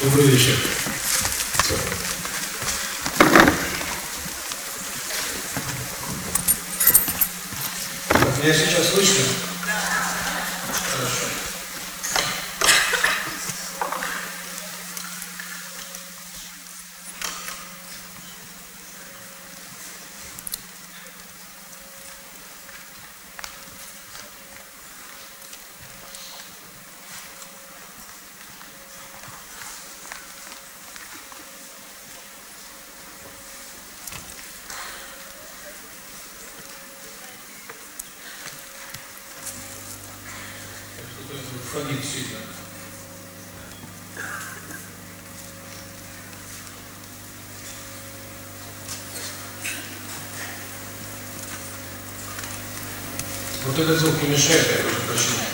Добрый вечер. Меня сейчас слышно? Хорошо. Что-то фонит сильно. Вот этот звук не мешает, я прошу прощения.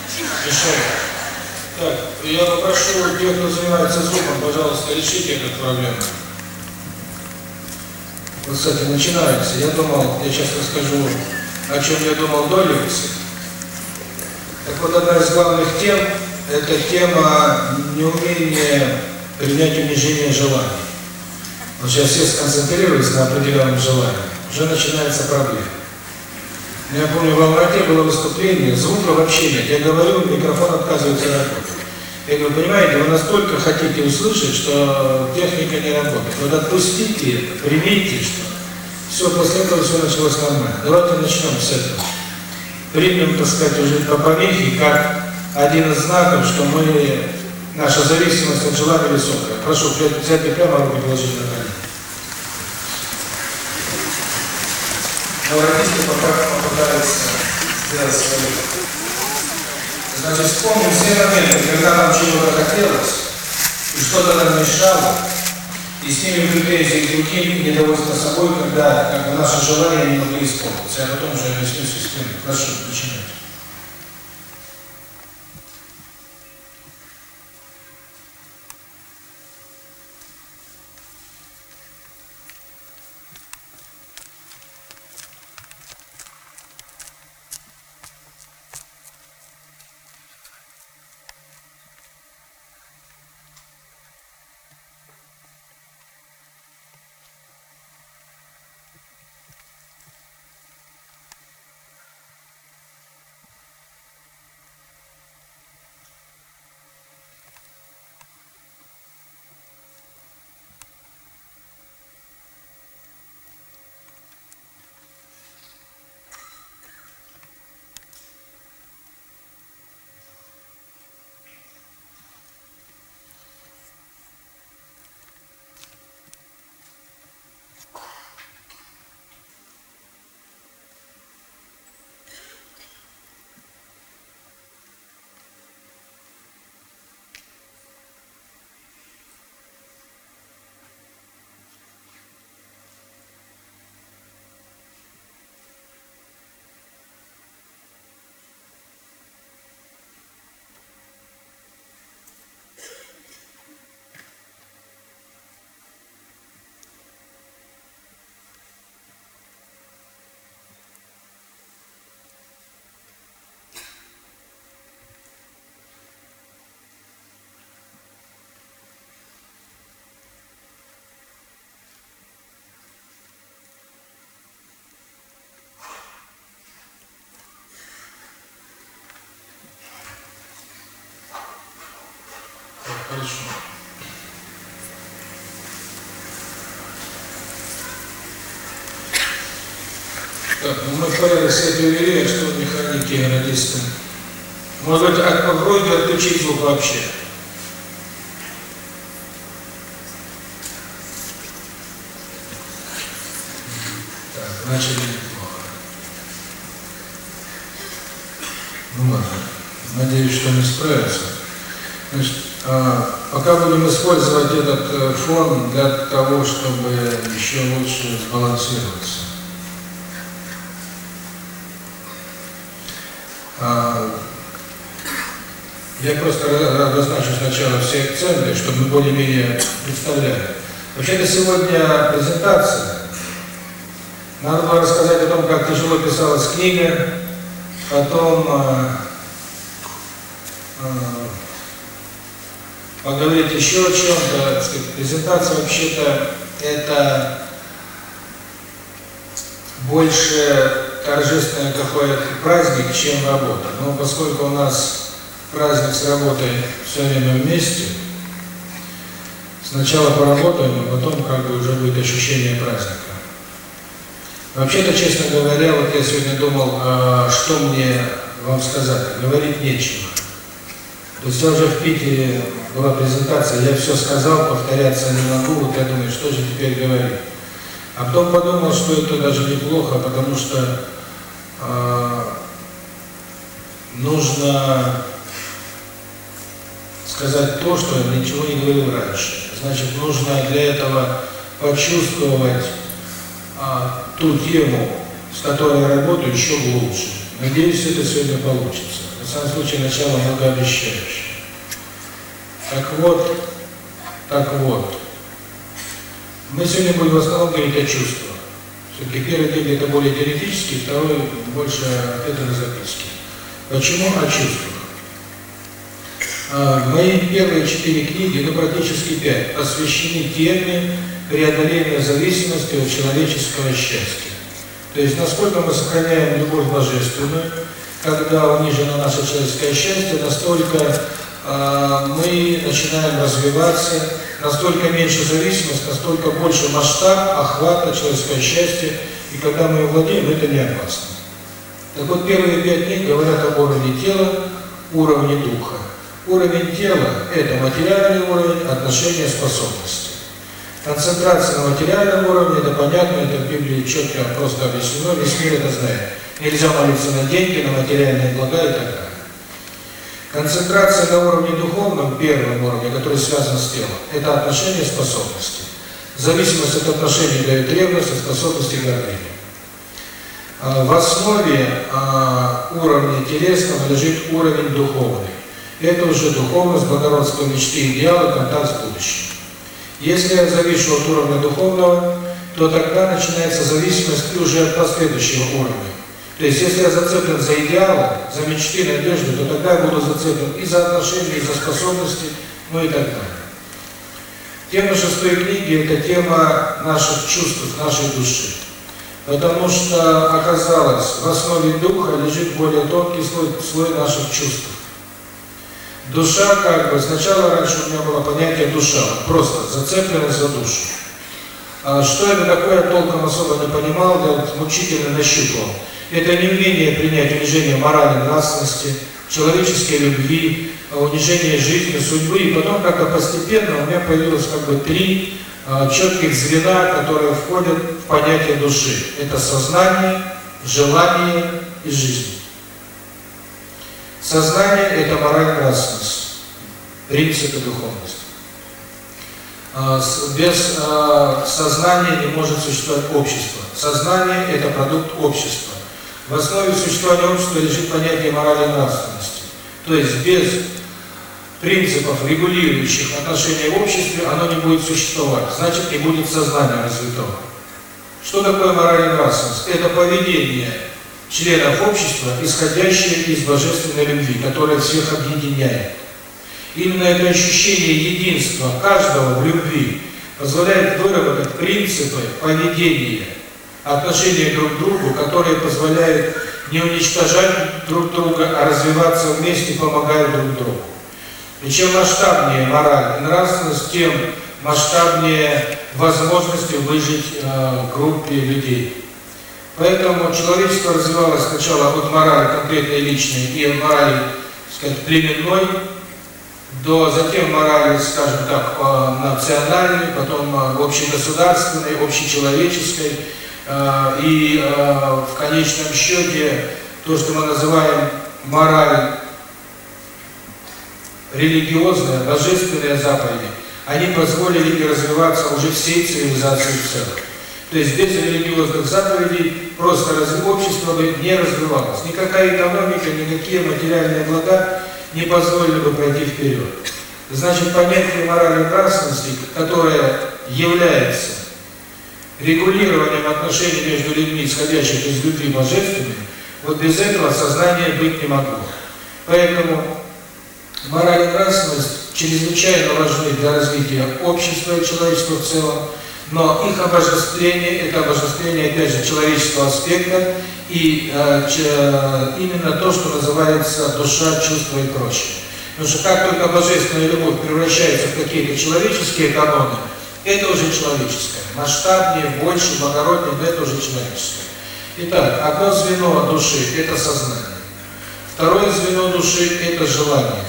Мешает. Так, я попрошу тех, кто занимается звуком, пожалуйста, решите эту проблему. Вот, кстати, начинается. Я думал, я сейчас расскажу, о чем я думал до лекции. Так вот, одна из главных тем – это тема неумения принять унижение желаний. Вот сейчас все сконцентрируются на определенном желании, уже начинается проблема. Я помню, в Алмате было выступление, звука вообще нет. Я говорю, микрофон отказывается работать. Я говорю, понимаете, вы настолько хотите услышать, что техника не работает. Вот отпустите примите, что все, после этого все началось нормально. Давайте начнем с этого. Примем, так сказать, уже по помехе, как один из знаков, что мы, наша зависимость от желания высокая. Прошу, взять прямо руки положить на колени. Новороссийский пока попытается сделать свое. Значит, вспомним все моменты, когда нам чего-то хотелось, и что-то нам мешало, и снимем претензии к другим, недовольство собой, когда как бы, наши желания не могли исполниться. Я потом уже объясню систему. Прошу, начинайте. Хорошо. Так, ну мы в порядок привели, а что механики, радисты? Может быть, от, вроде отключить звук вообще. Так, начали неплохо. Ну ладно, надеюсь, что не справятся. А, пока будем использовать этот э, фон для того, чтобы еще лучше сбалансироваться. А, Я просто ра- обозначу сначала все акценты, чтобы мы более-менее представляли. Вообще-то сегодня презентация. Надо было рассказать о том, как тяжело писалась книга, потом а, а, поговорить еще о чем-то. Презентация вообще-то это больше торжественный какой-то праздник, чем работа. Но поскольку у нас праздник с работой все время вместе, сначала поработаем, а потом как бы уже будет ощущение праздника. Вообще-то, честно говоря, вот я сегодня думал, а, что мне вам сказать. Говорить нечего. Я уже в Питере была презентация, я все сказал, повторяться не могу, вот я думаю, что же теперь говорить. А потом подумал, что это даже неплохо, потому что э, нужно сказать то, что я ничего не говорил раньше. Значит, нужно для этого почувствовать а, ту тему, с которой я работаю, еще глубже. Надеюсь, это сегодня получится. Самом случае, начало многообещающее. Так вот, так вот. Мы сегодня будем в основном говорить о чувствах. Все-таки первый день это более теоретический, второй больше ответы на записки. Почему о чувствах? А, мои первые четыре книги, ну практически пять, посвящены теме преодоления зависимости от человеческого счастья. То есть, насколько мы сохраняем любовь божественную, когда унижено наше человеческое счастье, настолько э, мы начинаем развиваться, настолько меньше зависимость, настолько больше масштаб, охвата человеческого счастья, и когда мы владеем, это не опасно. Так вот, первые пять книг говорят об уровне тела, уровне духа. Уровень тела – это материальный уровень, отношения, способности. Концентрация на материальном уровне, это понятно, это в Библии четко, просто объяснено, весь мир это знает. Нельзя молиться на деньги, на материальные блага и так далее. Концентрация на уровне духовном, первом уровне, который связан с телом, это отношения способности. Зависимость от отношений дает ревность, от способности гордыни. В основе уровня телесного лежит уровень духовный. Это уже духовность, благородство мечты, идеалы, контакт с будущим. Если я завишу от уровня духовного, то тогда начинается зависимость уже от последующего уровня. То есть, если я зацеплен за идеалы, за мечты, надежды, то тогда я буду зацеплен и за отношения, и за способности, ну и так далее. Тема шестой книги – это тема наших чувств, нашей души. Потому что оказалось, в основе духа лежит более тонкий слой, слой наших чувств. Душа как бы, сначала раньше у меня было понятие душа, просто зацепленность за душу. А что это такое, я толком особо не понимал, я мучительно нащупал. Это не принять унижение морали, нравственности, человеческой любви, унижение жизни, судьбы. И потом как-то постепенно у меня появилось как бы три э, четких звена, которые входят в понятие души. Это сознание, желание и жизнь. Сознание – это мораль нравственность, принципы духовности. Без сознания не может существовать общество. Сознание – это продукт общества. В основе существования общества лежит понятие морали нравственности. То есть без принципов, регулирующих отношения в обществе, оно не будет существовать. Значит, не будет сознания развитого. Что такое мораль и нравственность? Это поведение членов общества, исходящее из божественной любви, которая всех объединяет. Именно это ощущение единства каждого в любви позволяет выработать принципы поведения, отношения друг к другу, которые позволяют не уничтожать друг друга, а развиваться вместе, помогая друг другу. И чем масштабнее мораль и нравственность, тем масштабнее возможности выжить э, группе людей. Поэтому человечество развивалось сначала от морали конкретной личной и морали, сказать, племенной, до затем морали, скажем так, национальной, потом общегосударственной, общечеловеческой, и в конечном счете то, что мы называем мораль религиозная, божественные заповеди, они позволили развиваться уже всей цивилизации в целом. То есть без религиозных заповедей просто общество бы не развивалось. Никакая экономика, никакие материальные блага не позволили бы пройти вперед. Значит, понятие морали и нравственности, которое является регулированием отношений между людьми, исходящих из любви божественной, вот без этого сознания быть не могло. Поэтому мораль и нравственность чрезвычайно важны для развития общества и человечества в целом, но их обожествление – это обожествление, опять же, человеческого аспекта и э, че, именно то, что называется душа, чувство и прочее. Потому что как только божественная любовь превращается в какие-то человеческие каноны, это уже человеческое. Масштабнее, больше, благороднее, это уже человеческое. Итак, одно звено души – это сознание. Второе звено души – это желание.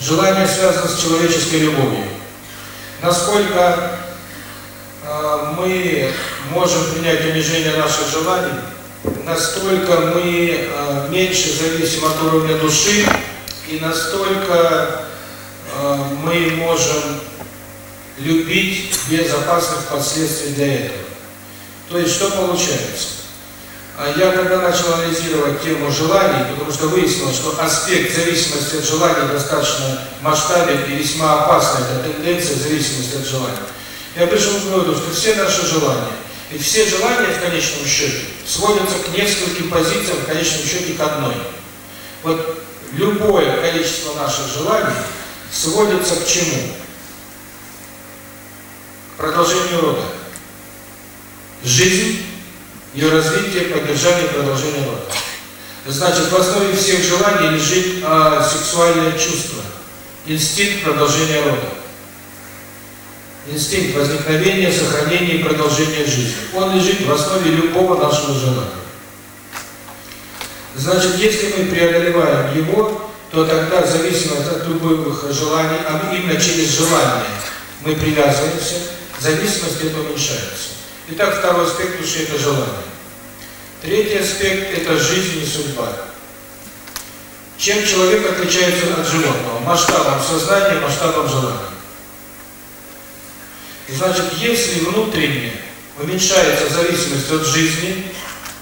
Желание связано с человеческой любовью. Насколько э, мы можем принять унижение наших желаний, настолько мы э, меньше зависим от уровня души, и настолько э, мы можем любить без опасных последствий для этого. То есть, что получается? А я когда начал анализировать тему желаний, потому что выяснилось, что аспект зависимости от желаний достаточно масштабен и весьма опасна эта тенденция зависимости от желаний, я пришел к выводу, что все наши желания, и все желания в конечном счете сводятся к нескольким позициям, в конечном счете к одной. Вот любое количество наших желаний сводится к чему? К продолжению рода. Жизнь ее развитие, поддержание и продолжение рода. Значит, в основе всех желаний лежит а, сексуальное чувство, инстинкт продолжения рода. Инстинкт возникновения, сохранения и продолжения жизни. Он лежит в основе любого нашего желания. Значит, если мы преодолеваем его, то тогда зависимость от любых желаний, а именно через желание мы привязываемся, зависимость это уменьшается. Итак, второй аспект души – это желание. Третий аспект – это жизнь и судьба. Чем человек отличается от животного? Масштабом сознания, масштабом желания. Значит, если внутренне уменьшается зависимость от жизни,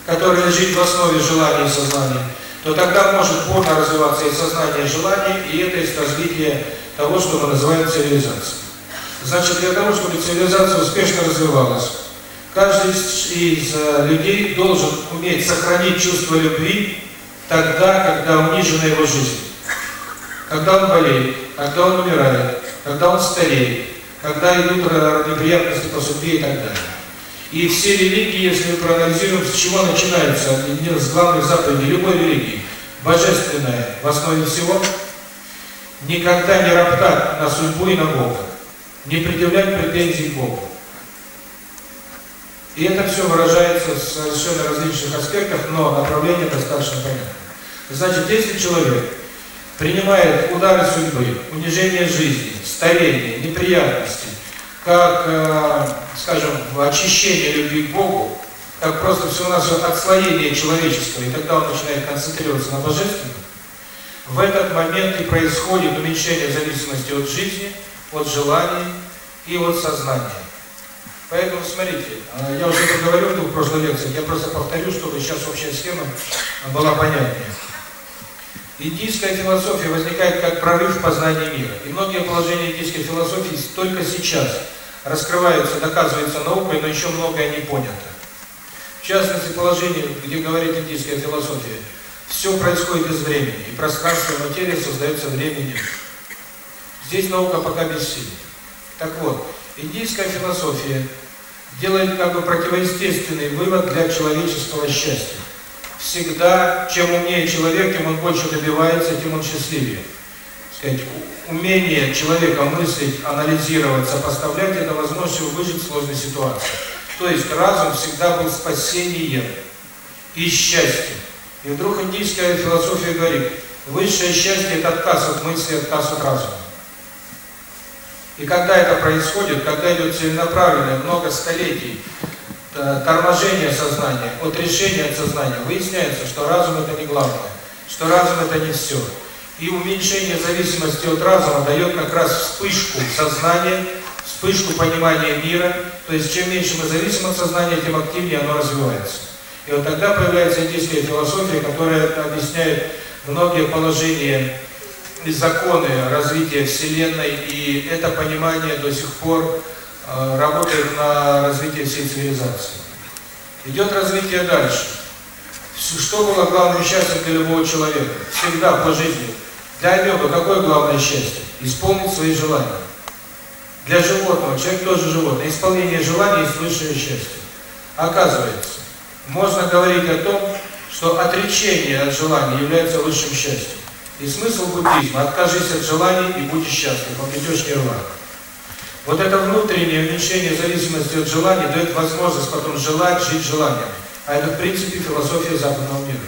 которая лежит в основе желания и сознания, то тогда может полно развиваться и сознание, и желание, и это есть развитие того, что мы называем цивилизацией. Значит, для того, чтобы цивилизация успешно развивалась, Каждый из людей должен уметь сохранить чувство любви тогда, когда унижена его жизнь. Когда он болеет, когда он умирает, когда он стареет, когда идут неприятности по судьбе и так далее. И все религии, если мы проанализируем, с чего начинается, один из главных заповедей любой религии, божественное в основе всего, никогда не роптать на судьбу и на Бога, не предъявлять претензий к Богу. И это все выражается в совершенно различных аспектах, но направление достаточно понятно. Значит, если человек принимает удары судьбы, унижение жизни, старение, неприятности, как, э, скажем, очищение любви к Богу, как просто все у нас отслоение человеческого, и тогда он начинает концентрироваться на божественном, в этот момент и происходит уменьшение зависимости от жизни, от желаний и от сознания. Поэтому, смотрите, я уже это говорил в прошлой лекции, я просто повторю, чтобы сейчас общая схема была понятнее. Индийская философия возникает как прорыв в познании мира. И многие положения индийской философии только сейчас раскрываются, доказываются наукой, но еще многое не понято. В частности, положение, где говорит индийская философия, все происходит из времени, и пространство и материя создается временем. Здесь наука пока бессильна. Так вот, Индийская философия делает как бы противоестественный вывод для человеческого счастья. Всегда, чем умнее человек, тем он больше добивается, тем он счастливее. Сказать, умение человека мыслить, анализировать, сопоставлять – это возможность выжить в сложной ситуации. То есть разум всегда был спасением и счастьем. И вдруг индийская философия говорит, высшее счастье – это отказ от мысли, отказ от разума. И когда это происходит, когда идет целенаправленное, много столетий э, торможение сознания, отрешение от сознания, выясняется, что разум это не главное, что разум это не все. И уменьшение зависимости от разума дает как раз вспышку сознания, вспышку понимания мира. То есть чем меньше мы зависим от сознания, тем активнее оно развивается. И вот тогда появляется индийская философия, которая объясняет многие положения законы развития Вселенной, и это понимание до сих пор э, работает на развитие всей цивилизации. Идет развитие дальше. Что было главным счастьем для любого человека? Всегда по жизни. Для Айбека какое главное счастье? Исполнить свои желания. Для животного, человек тоже животное, исполнение желаний есть высшее счастье. Оказывается, можно говорить о том, что отречение от желаний является высшим счастьем. И смысл буддизма – откажись от желаний и будь счастлив, обретешь нирвану. Вот это внутреннее уменьшение зависимости от желаний дает возможность потом желать, жить желаниями. А это, в принципе, философия западного мира.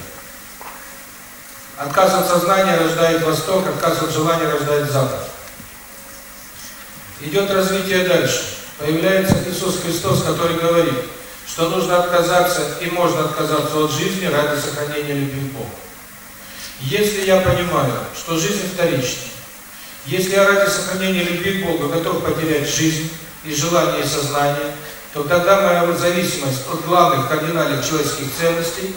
Отказ от сознания рождает Восток, отказ от желания рождает Запад. Идет развитие дальше. Появляется Иисус Христос, который говорит, что нужно отказаться и можно отказаться от жизни ради сохранения любви к Богу. Если я понимаю, что жизнь вторична, если я ради сохранения любви к Богу готов потерять жизнь и желание и сознание, то тогда моя зависимость от главных кардинальных человеческих ценностей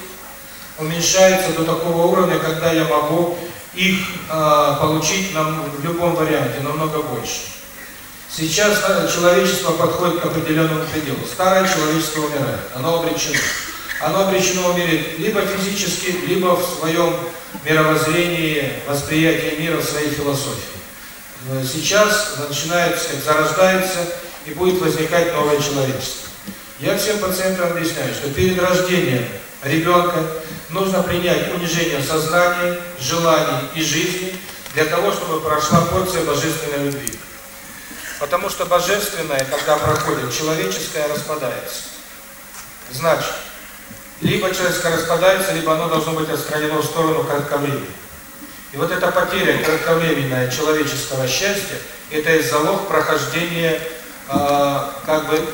уменьшается до такого уровня, когда я могу их э, получить на, в любом варианте, намного больше. Сейчас человечество подходит к определенному пределу. Старое человечество умирает, оно обречено. Оно обречено умереть либо физически, либо в своем мировоззрении, восприятии мира, в своей философии. Сейчас начинает, сказать, зарождается и будет возникать новое человечество. Я всем пациентам объясняю, что перед рождением ребенка нужно принять унижение сознания, желаний и жизни для того, чтобы прошла порция божественной любви. Потому что божественное, когда проходит, человеческое распадается. Значит, либо человеческое распадается, либо оно должно быть отстранено в сторону кратковременно. И вот эта потеря кратковременная человеческого счастья, это и залог прохождения э, как бы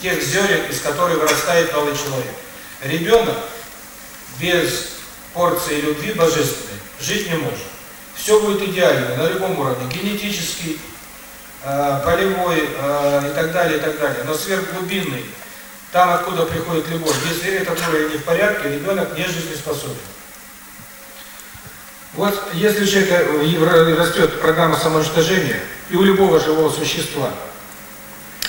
тех зерен, из которых вырастает новый человек. Ребенок без порции любви божественной жить не может. Все будет идеально на любом уровне, генетический, э, полевой э, и так далее, и так далее. Но сверхглубинный, там, откуда приходит любовь, если этот уровень не в порядке, ребенок не жизнеспособен. Вот если у человека растет программа самоуничтожения, и у любого живого существа,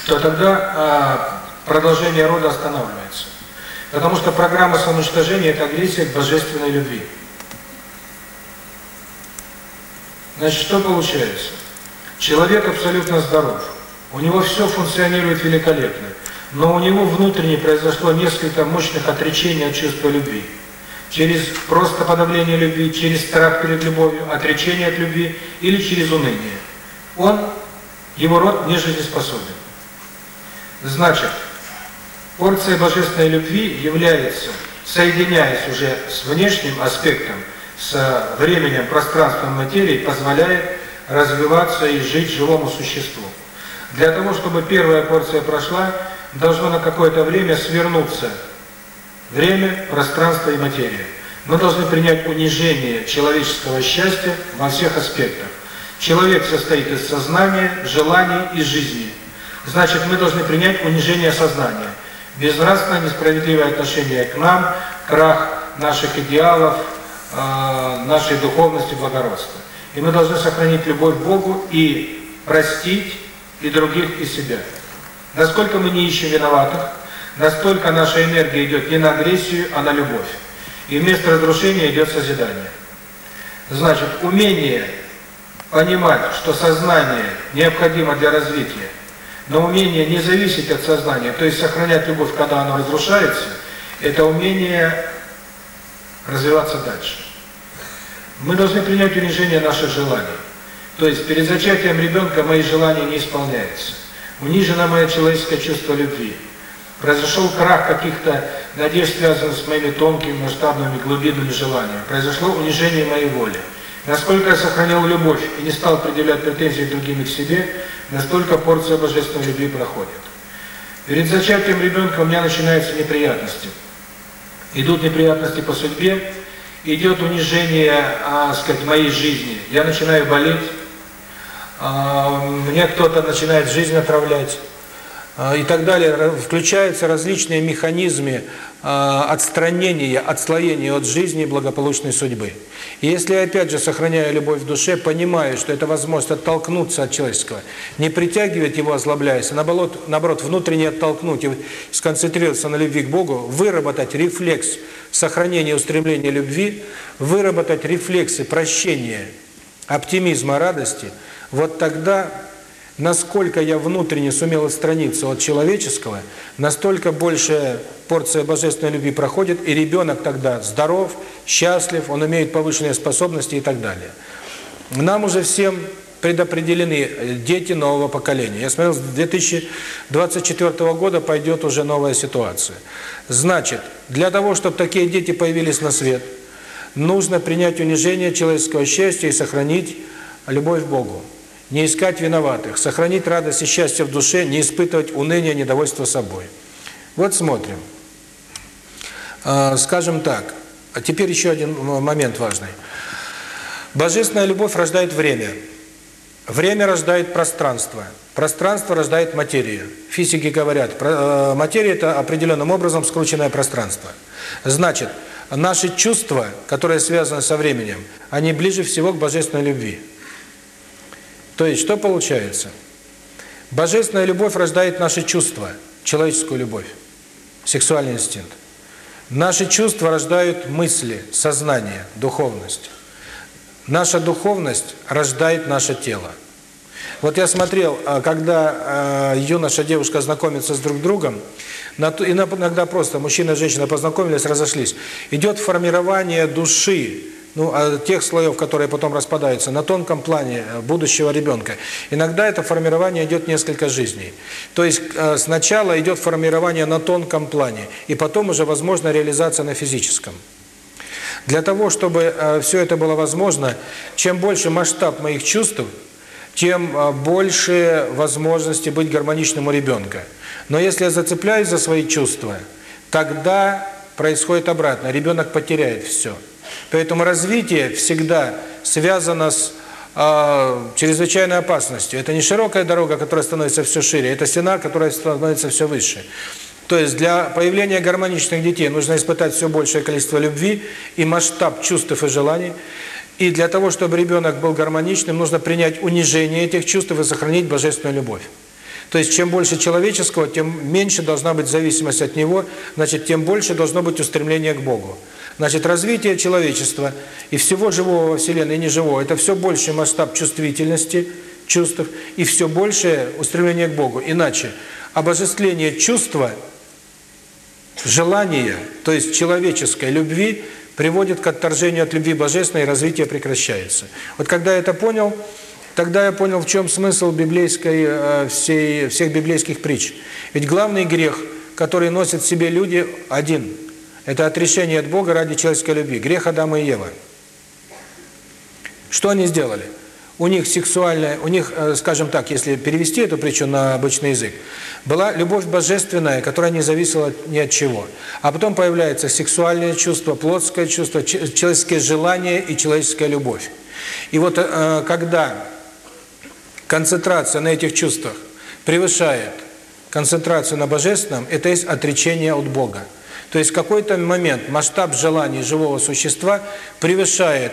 то тогда а, продолжение рода останавливается. Потому что программа самоуничтожения – это агрессия к божественной любви. Значит, что получается? Человек абсолютно здоров, у него все функционирует великолепно, но у него внутренне произошло несколько мощных отречений от чувства любви через просто подавление любви, через страх перед любовью, отречение от любви или через уныние. Он, его род не жизнеспособен. Значит, порция божественной любви является, соединяясь уже с внешним аспектом, с временем, пространством материи, позволяет развиваться и жить живому существу. Для того, чтобы первая порция прошла, должно на какое-то время свернуться Время, пространство и материя. Мы должны принять унижение человеческого счастья во всех аспектах. Человек состоит из сознания, желаний и жизни. Значит, мы должны принять унижение сознания. Безнравственное, несправедливое отношение к нам, крах наших идеалов, э, нашей духовности, благородства. И мы должны сохранить любовь к Богу и простить и других, и себя. Насколько мы не ищем виноватых, настолько наша энергия идет не на агрессию, а на любовь. И вместо разрушения идет созидание. Значит, умение понимать, что сознание необходимо для развития, но умение не зависеть от сознания, то есть сохранять любовь, когда оно разрушается, это умение развиваться дальше. Мы должны принять унижение наших желаний. То есть перед зачатием ребенка мои желания не исполняются. Унижено мое человеческое чувство любви произошел крах каких-то надежд, связанных с моими тонкими, масштабными, глубинными желаниями. Произошло унижение моей воли. Насколько я сохранил любовь и не стал предъявлять претензии другим к себе, настолько порция божественной любви проходит. Перед зачатием ребенка у меня начинаются неприятности. Идут неприятности по судьбе, идет унижение, а, сказать, моей жизни. Я начинаю болеть, мне кто-то начинает жизнь отравлять, а, и так далее, включаются различные механизмы а, отстранения, отслоения от жизни и благополучной судьбы. И если я опять же сохраняю любовь в душе, понимаю, что это возможность оттолкнуться от человеческого, не притягивать его, озлобляясь, а наоборот, наоборот внутренне оттолкнуть и сконцентрироваться на любви к Богу, выработать рефлекс сохранения устремления любви, выработать рефлексы прощения, оптимизма, радости, вот тогда насколько я внутренне сумел отстраниться от человеческого, настолько большая порция божественной любви проходит, и ребенок тогда здоров, счастлив, он имеет повышенные способности и так далее. Нам уже всем предопределены дети нового поколения. Я смотрел, с 2024 года пойдет уже новая ситуация. Значит, для того, чтобы такие дети появились на свет, нужно принять унижение человеческого счастья и сохранить любовь к Богу не искать виноватых, сохранить радость и счастье в душе, не испытывать уныния, недовольства собой. Вот смотрим. Скажем так, а теперь еще один момент важный. Божественная любовь рождает время. Время рождает пространство. Пространство рождает материю. Физики говорят, материя – это определенным образом скрученное пространство. Значит, наши чувства, которые связаны со временем, они ближе всего к божественной любви. То есть, что получается? Божественная любовь рождает наши чувства, человеческую любовь, сексуальный инстинкт. Наши чувства рождают мысли, сознание, духовность. Наша духовность рождает наше тело. Вот я смотрел, а, когда а, юноша, девушка знакомятся с друг другом, иногда просто мужчина и женщина познакомились, разошлись, идет формирование души, ну, а тех слоев, которые потом распадаются, на тонком плане э, будущего ребенка. Иногда это формирование идет несколько жизней. То есть э, сначала идет формирование на тонком плане, и потом уже возможна реализация на физическом. Для того, чтобы э, все это было возможно, чем больше масштаб моих чувств, тем больше возможности быть гармоничным у ребенка. Но если я зацепляюсь за свои чувства, тогда происходит обратно. Ребенок потеряет все. Поэтому развитие всегда связано с э, чрезвычайной опасностью. Это не широкая дорога, которая становится все шире, это стена, которая становится все выше. То есть для появления гармоничных детей нужно испытать все большее количество любви и масштаб чувств и желаний. И для того, чтобы ребенок был гармоничным, нужно принять унижение этих чувств и сохранить божественную любовь. То есть чем больше человеческого, тем меньше должна быть зависимость от него, значит, тем больше должно быть устремление к Богу. Значит, развитие человечества и всего живого во Вселенной и неживого – это все больший масштаб чувствительности, чувств и все большее устремление к Богу. Иначе обожествление чувства, желания, то есть человеческой любви, приводит к отторжению от любви божественной, и развитие прекращается. Вот когда я это понял, тогда я понял, в чем смысл библейской, э, всей, всех библейских притч. Ведь главный грех, который носят в себе люди, один – это отрешение от Бога ради человеческой любви. Грех Адама и Ева. Что они сделали? У них сексуальная, у них, э, скажем так, если перевести эту притчу на обычный язык, была любовь божественная, которая не зависела ни от чего. А потом появляется сексуальное чувство, плотское чувство, человеческое желание и человеческая любовь. И вот э, когда концентрация на этих чувствах превышает концентрацию на божественном, это есть отречение от Бога. То есть в какой-то момент масштаб желаний живого существа превышает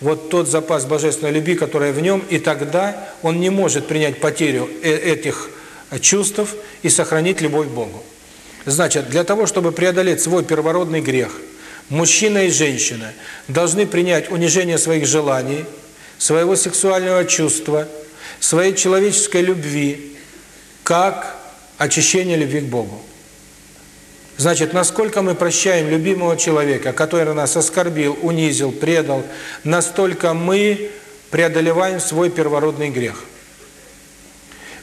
вот тот запас божественной любви, которая в нем, и тогда он не может принять потерю э, этих чувств и сохранить любовь к Богу. Значит, для того, чтобы преодолеть свой первородный грех, мужчина и женщина должны принять унижение своих желаний, своего сексуального чувства, своей человеческой любви, как очищение любви к Богу. Значит, насколько мы прощаем любимого человека, который нас оскорбил, унизил, предал, настолько мы преодолеваем свой первородный грех.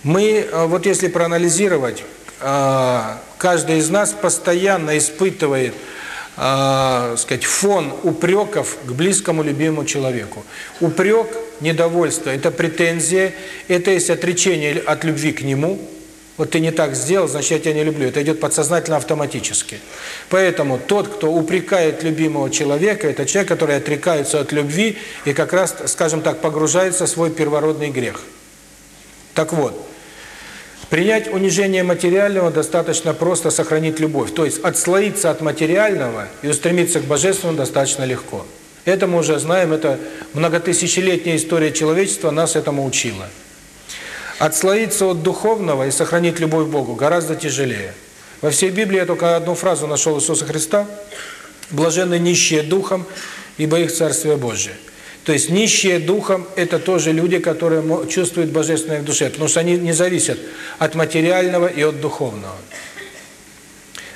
Мы, э, вот если проанализировать, э, каждый из нас постоянно испытывает э, сказать, фон упреков к близкому любимому человеку. Упрек, недовольство – это претензия, это есть отречение от любви к нему – вот ты не так сделал, значит, я тебя не люблю. Это идет подсознательно автоматически. Поэтому тот, кто упрекает любимого человека, это человек, который отрекается от любви и как раз, скажем так, погружается в свой первородный грех. Так вот, Принять унижение материального достаточно просто сохранить любовь. То есть отслоиться от материального и устремиться к божественному достаточно легко. Это мы уже знаем, это многотысячелетняя история человечества нас этому учила. Отслоиться от духовного и сохранить любовь к Богу гораздо тяжелее. Во всей Библии я только одну фразу нашел Иисуса Христа. «Блаженны нищие духом, ибо их Царствие Божие». То есть нищие духом – это тоже люди, которые чувствуют божественное в душе, потому что они не зависят от материального и от духовного.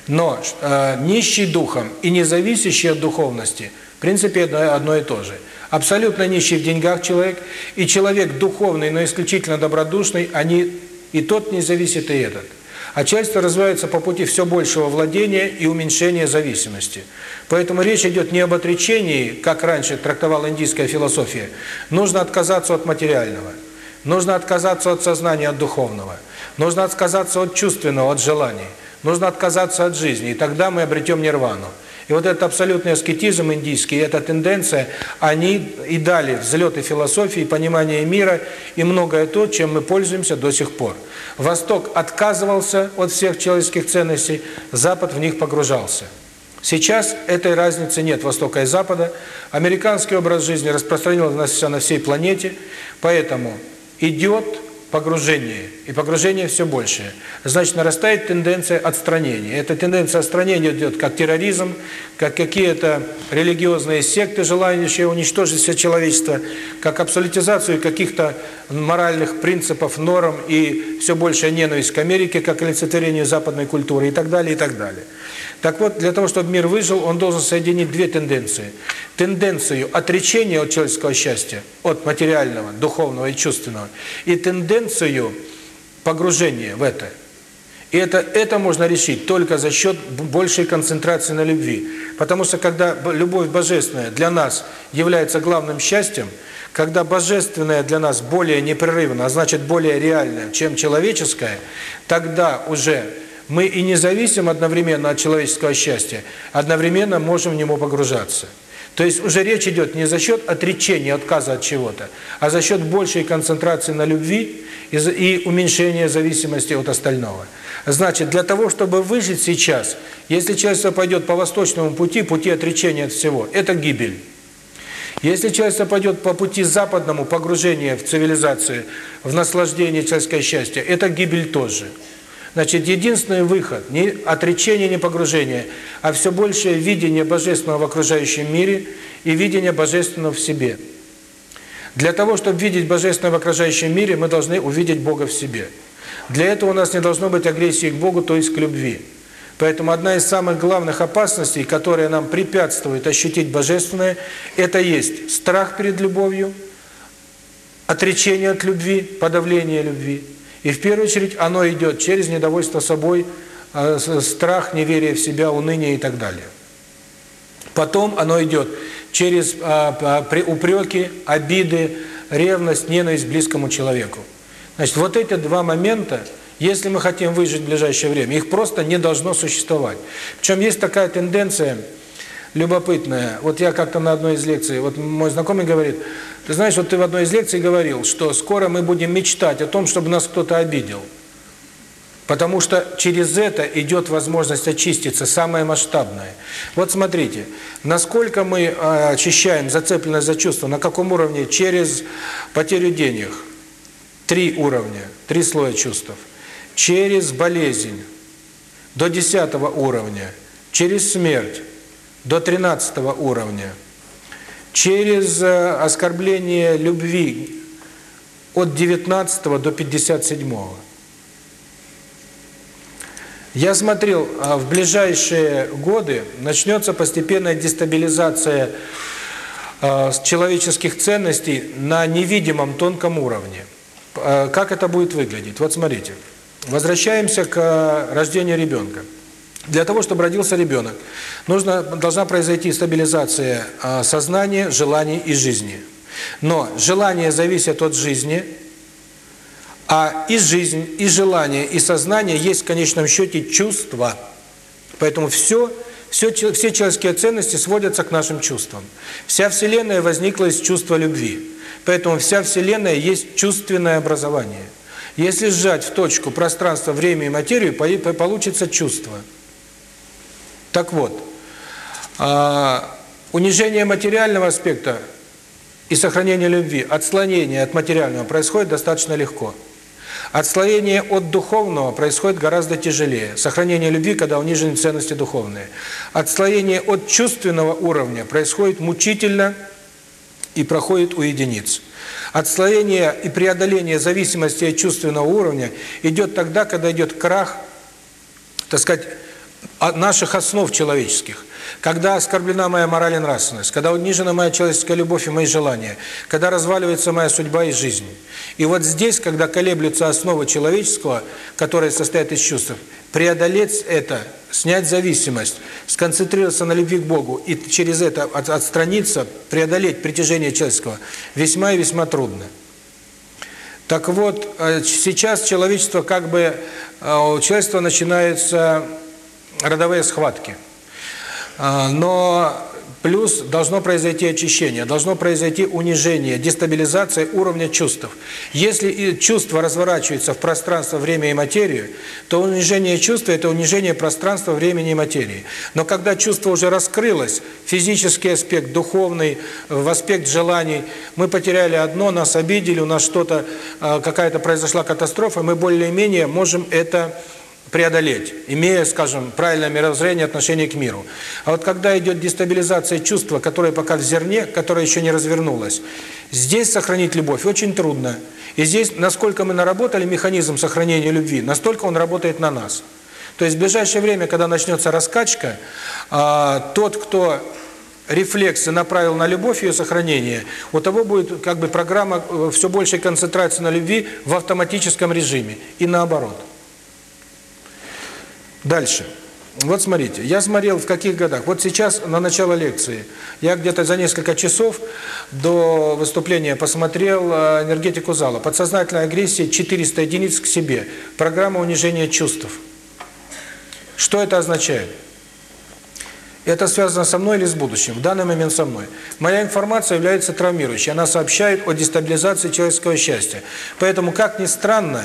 Но э, нищий духом и не зависящий от духовности – в принципе, это одно и то же. Абсолютно нищий в деньгах человек и человек духовный, но исключительно добродушный, они и тот не зависит, и этот. А часто развиваются по пути все большего владения и уменьшения зависимости. Поэтому речь идет не об отречении, как раньше трактовала индийская философия. Нужно отказаться от материального. Нужно отказаться от сознания, от духовного. Нужно отказаться от чувственного, от желаний. Нужно отказаться от жизни, и тогда мы обретем нирвану. И вот этот абсолютный аскетизм индийский, эта тенденция, они и дали взлеты философии, понимания мира и многое то, чем мы пользуемся до сих пор. Восток отказывался от всех человеческих ценностей, Запад в них погружался. Сейчас этой разницы нет Востока и Запада. Американский образ жизни распространился на всей планете, поэтому идет погружение, и погружение все большее. Значит, нарастает тенденция отстранения. Эта тенденция отстранения идет как терроризм, как какие-то религиозные секты, желающие уничтожить все человечество, как абсолютизацию каких-то моральных принципов, норм и все большая ненависть к Америке, как олицетворение западной культуры и так далее, и так далее. Так вот, для того, чтобы мир выжил, он должен соединить две тенденции. Тенденцию отречения от человеческого счастья, от материального, духовного и чувственного, и тенденцию погружения в это. И это, это можно решить только за счет большей концентрации на любви. Потому что когда любовь божественная для нас является главным счастьем, когда божественное для нас более непрерывно, а значит более реальное, чем человеческое, тогда уже мы и не зависим одновременно от человеческого счастья, одновременно можем в него погружаться. То есть уже речь идет не за счет отречения, отказа от чего-то, а за счет большей концентрации на любви и уменьшения зависимости от остального. Значит, для того, чтобы выжить сейчас, если человечество пойдет по восточному пути, пути отречения от всего, это гибель. Если человечество пойдет по пути западному, погружения в цивилизацию, в наслаждение человеческое счастье, это гибель тоже. Значит, единственный выход, не отречение, не погружение, а все большее видение Божественного в окружающем мире и видение Божественного в себе. Для того, чтобы видеть Божественное в окружающем мире, мы должны увидеть Бога в себе. Для этого у нас не должно быть агрессии к Богу, то есть к любви. Поэтому одна из самых главных опасностей, которая нам препятствует ощутить Божественное, это есть страх перед любовью, отречение от любви, подавление любви. И в первую очередь оно идет через недовольство собой, а, страх, неверие в себя, уныние и так далее. Потом оно идет через а, упреки, обиды, ревность, ненависть к близкому человеку. Значит, вот эти два момента, если мы хотим выжить в ближайшее время, их просто не должно существовать. Причем есть такая тенденция любопытная. Вот я как-то на одной из лекций, вот мой знакомый говорит, ты знаешь, вот ты в одной из лекций говорил, что скоро мы будем мечтать о том, чтобы нас кто-то обидел. Потому что через это идет возможность очиститься, самое масштабное. Вот смотрите, насколько мы а, очищаем зацепленность за чувство, на каком уровне? Через потерю денег. Три уровня, три слоя чувств. Через болезнь до десятого уровня. Через смерть до 13 уровня, через э, оскорбление любви от 19 до 57. Я смотрел, а в ближайшие годы начнется постепенная дестабилизация э, человеческих ценностей на невидимом тонком уровне. Э, как это будет выглядеть? Вот смотрите. Возвращаемся к рождению ребенка. Для того, чтобы родился ребенок, нужно, должна произойти стабилизация а, сознания, желаний и жизни. Но желание зависит от жизни, а и жизнь, и желание, и сознание есть в конечном счете чувства. Поэтому все, все, все человеческие ценности сводятся к нашим чувствам. Вся Вселенная возникла из чувства любви. Поэтому вся Вселенная есть чувственное образование – Если сжать в точку пространство, время и материю, получится чувство. Так вот, а, унижение материального аспекта и сохранение любви, отслонение от материального происходит достаточно легко. Отслоение от духовного происходит гораздо тяжелее. Сохранение любви, когда унижены ценности духовные. Отслоение от чувственного уровня происходит мучительно и проходит у единиц. Отслоение и преодоление зависимости от чувственного уровня идет тогда, когда идет крах, так сказать, наших основ человеческих. Когда оскорблена моя мораль и нравственность, когда унижена моя человеческая любовь и мои желания, когда разваливается моя судьба и жизнь. И вот здесь, когда колеблются основы человеческого, которые состоят из чувств, преодолеть это, снять зависимость, сконцентрироваться на любви к Богу и через это отстраниться, преодолеть притяжение человеческого, весьма и весьма трудно. Так вот, э, сейчас человечество как бы, э, у человечества начинаются родовые схватки. А, но плюс должно произойти очищение, должно произойти унижение, дестабилизация уровня чувств. Если чувство разворачивается в пространство, время и материю, то унижение чувства – это унижение пространства, времени и материи. Но когда чувство уже раскрылось, физический аспект, духовный, в аспект желаний, мы потеряли одно, нас обидели, у нас что-то, а, какая-то произошла катастрофа, мы более-менее можем это преодолеть, имея, скажем, правильное мировоззрение, отношение к миру. А вот когда идет дестабилизация чувства, которое пока в зерне, которое еще не развернулось, здесь сохранить любовь очень трудно. И здесь, насколько мы наработали механизм сохранения любви, настолько он работает на нас. То есть в ближайшее время, когда начнется раскачка, а, тот, кто рефлексы направил на любовь ее сохранение, у того будет как бы программа э, все большей концентрации на любви в автоматическом режиме и наоборот. Дальше. Вот смотрите, я смотрел в каких годах. Вот сейчас, на начало лекции, я где-то за несколько часов до выступления посмотрел э, энергетику зала. Подсознательная агрессия 400 единиц к себе. Программа унижения чувств. Что это означает? Это связано со мной или с будущим? В данный момент со мной. Моя информация является травмирующей. Она сообщает о дестабилизации человеческого счастья. Поэтому, как ни странно,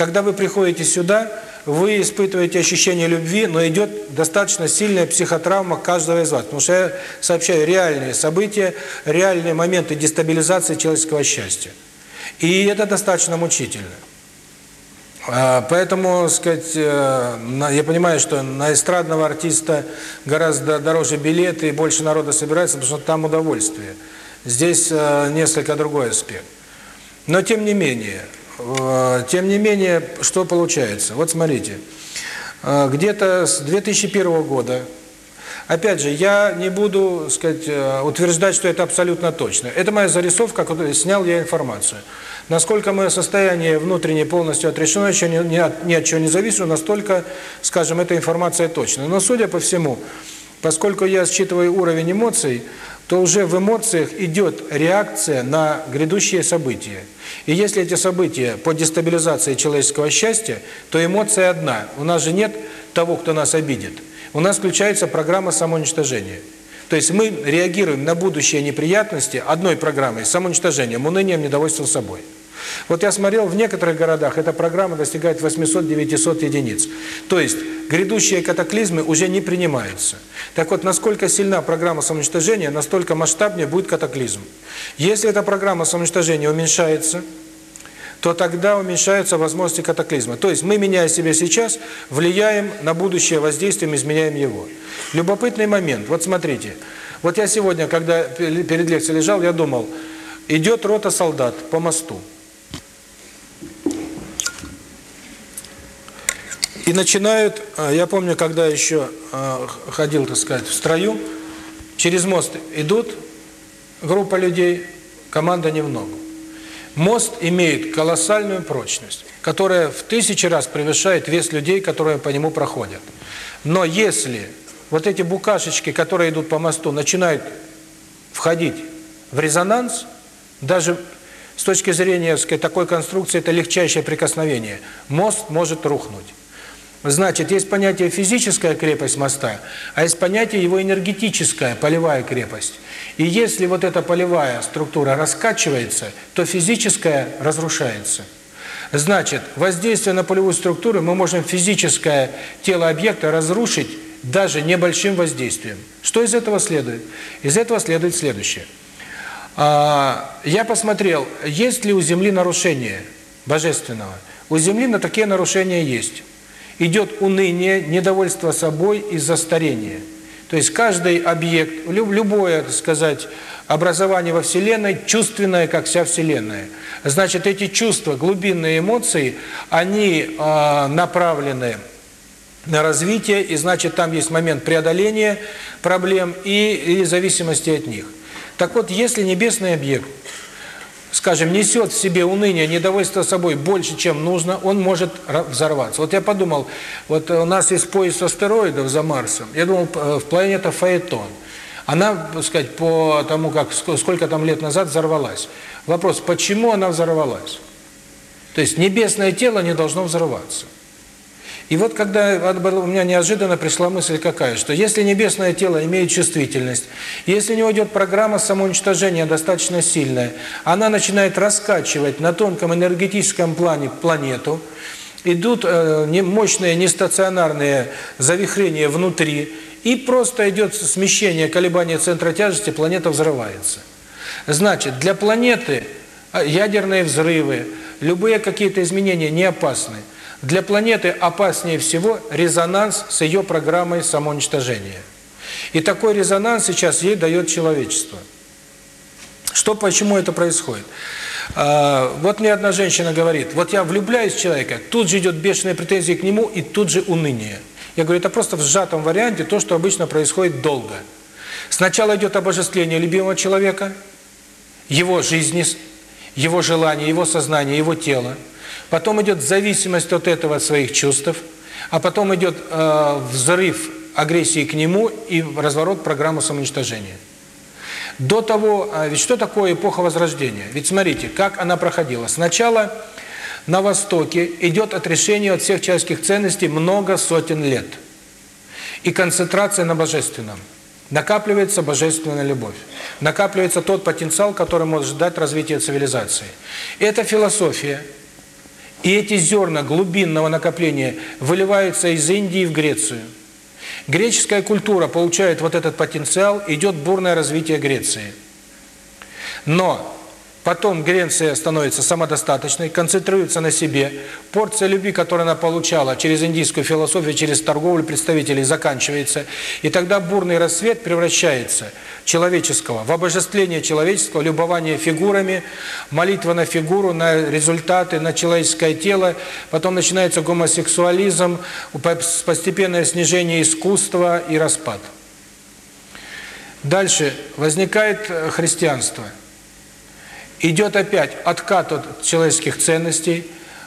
когда вы приходите сюда вы испытываете ощущение любви, но идет достаточно сильная психотравма каждого из вас. Потому что я сообщаю реальные события, реальные моменты дестабилизации человеческого счастья. И это достаточно мучительно. А, поэтому, сказать, э, я понимаю, что на эстрадного артиста гораздо дороже билеты и больше народа собирается, потому что там удовольствие. Здесь э, несколько другой аспект. Но тем не менее, тем не менее, что получается? Вот смотрите, э, где-то с 2001 года, опять же, я не буду сказать, э, утверждать, что это абсолютно точно. Это моя зарисовка, снял я информацию. Насколько мое состояние внутреннее полностью отрешено, еще ни, ни, от, ни чего не зависит, настолько, скажем, эта информация точна. Но, судя по всему, поскольку я считываю уровень эмоций, то уже в эмоциях идет реакция на грядущие события. И если эти события по дестабилизации человеческого счастья, то эмоция одна. У нас же нет того, кто нас обидит. У нас включается программа самоуничтожения. То есть мы реагируем на будущие неприятности одной программой, самоуничтожением, унынием, недовольством собой. Вот я смотрел, в некоторых городах эта программа достигает 800-900 единиц. То есть грядущие катаклизмы уже не принимаются. Так вот, насколько сильна программа самоуничтожения, настолько масштабнее будет катаклизм. Если эта программа самоуничтожения уменьшается, то тогда уменьшаются возможности катаклизма. То есть мы, меняя себя сейчас, влияем на будущее воздействием, изменяем его. Любопытный момент. Вот смотрите. Вот я сегодня, когда перед лекцией лежал, я думал, идет рота солдат по мосту. И начинают, а, я помню, когда еще а, ходил, так сказать, в строю, через мост идут группа людей, команда немного. Мост имеет колоссальную прочность, которая в тысячи раз превышает вес людей, которые по нему проходят. Но если вот эти букашечки, которые идут по мосту, начинают входить в резонанс, даже с точки зрения такой конструкции это легчайшее прикосновение, мост может рухнуть. Значит, есть понятие физическая крепость моста, а есть понятие его энергетическая, полевая крепость. И если вот эта полевая структура раскачивается, то физическая разрушается. Значит, воздействие на полевую структуру мы можем физическое тело объекта разрушить даже небольшим воздействием. Что из этого следует? Из этого следует следующее. А, я посмотрел, есть ли у Земли нарушение божественного. У Земли на такие нарушения есть. Идет уныние, недовольство собой из-за старения. То есть каждый объект, любое, так сказать, образование во Вселенной чувственное, как вся Вселенная. Значит, эти чувства, глубинные эмоции, они э, направлены на развитие, и значит, там есть момент преодоления проблем и, и зависимости от них. Так вот, если небесный объект, скажем, несет в себе уныние, недовольство собой больше, чем нужно, он может взорваться. Вот я подумал, вот у нас есть пояс астероидов за Марсом, я думал, в планета Фаэтон. Она, так сказать, по тому, как сколько там лет назад взорвалась. Вопрос, почему она взорвалась? То есть небесное тело не должно взорваться. И вот когда у меня неожиданно пришла мысль какая, что если небесное тело имеет чувствительность, если у него идет программа самоуничтожения достаточно сильная, она начинает раскачивать на тонком энергетическом плане планету, идут э, мощные нестационарные завихрения внутри, и просто идет смещение, колебания центра тяжести, планета взрывается. Значит, для планеты а, ядерные взрывы, любые какие-то изменения не опасны. Для планеты опаснее всего резонанс с ее программой самоуничтожения. И такой резонанс сейчас ей дает человечество. Что, почему это происходит? А, вот мне одна женщина говорит, вот я влюбляюсь в человека, тут же идет бешеная претензия к нему, и тут же уныние. Я говорю, это просто в сжатом варианте то, что обычно происходит долго. Сначала идет обожествление любимого человека, его жизни, его желания, его сознания, его тела. Потом идет зависимость от этого от своих чувств, а потом идет э, взрыв агрессии к нему и разворот программы самоуничтожения. До того, а ведь что такое эпоха Возрождения? Ведь смотрите, как она проходила. Сначала на Востоке идет отрешение от всех человеческих ценностей много сотен лет. И концентрация на Божественном. Накапливается божественная любовь. Накапливается тот потенциал, который может дать развитие цивилизации. Эта философия и эти зерна глубинного накопления выливаются из Индии в Грецию. Греческая культура получает вот этот потенциал, идет бурное развитие Греции. Но Потом Греция становится самодостаточной, концентрируется на себе. Порция любви, которую она получала через индийскую философию, через торговлю представителей, заканчивается. И тогда бурный рассвет превращается человеческого в обожествление человеческого, любование фигурами, молитва на фигуру, на результаты, на человеческое тело. Потом начинается гомосексуализм, постепенное снижение искусства и распад. Дальше возникает э, христианство – идет опять откат от человеческих ценностей,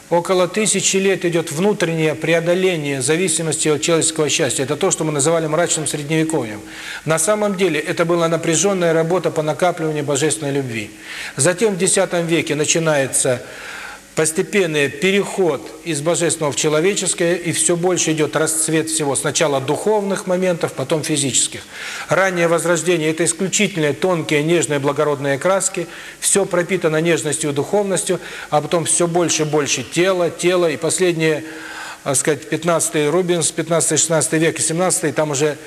около тысячи лет идет внутреннее преодоление зависимости от человеческого счастья. Это то, что мы называли мрачным средневековьем. На самом деле это была напряженная работа по накапливанию божественной любви. Затем в X веке начинается постепенный переход из божественного в человеческое, и все больше идет расцвет всего. Сначала духовных моментов, потом физических. Раннее возрождение – это исключительные тонкие, нежные, благородные краски. Все пропитано нежностью и духовностью, а потом все больше и больше тела, тела. И последние, так сказать, 15-й Рубинс, 15-16 век и 17 там уже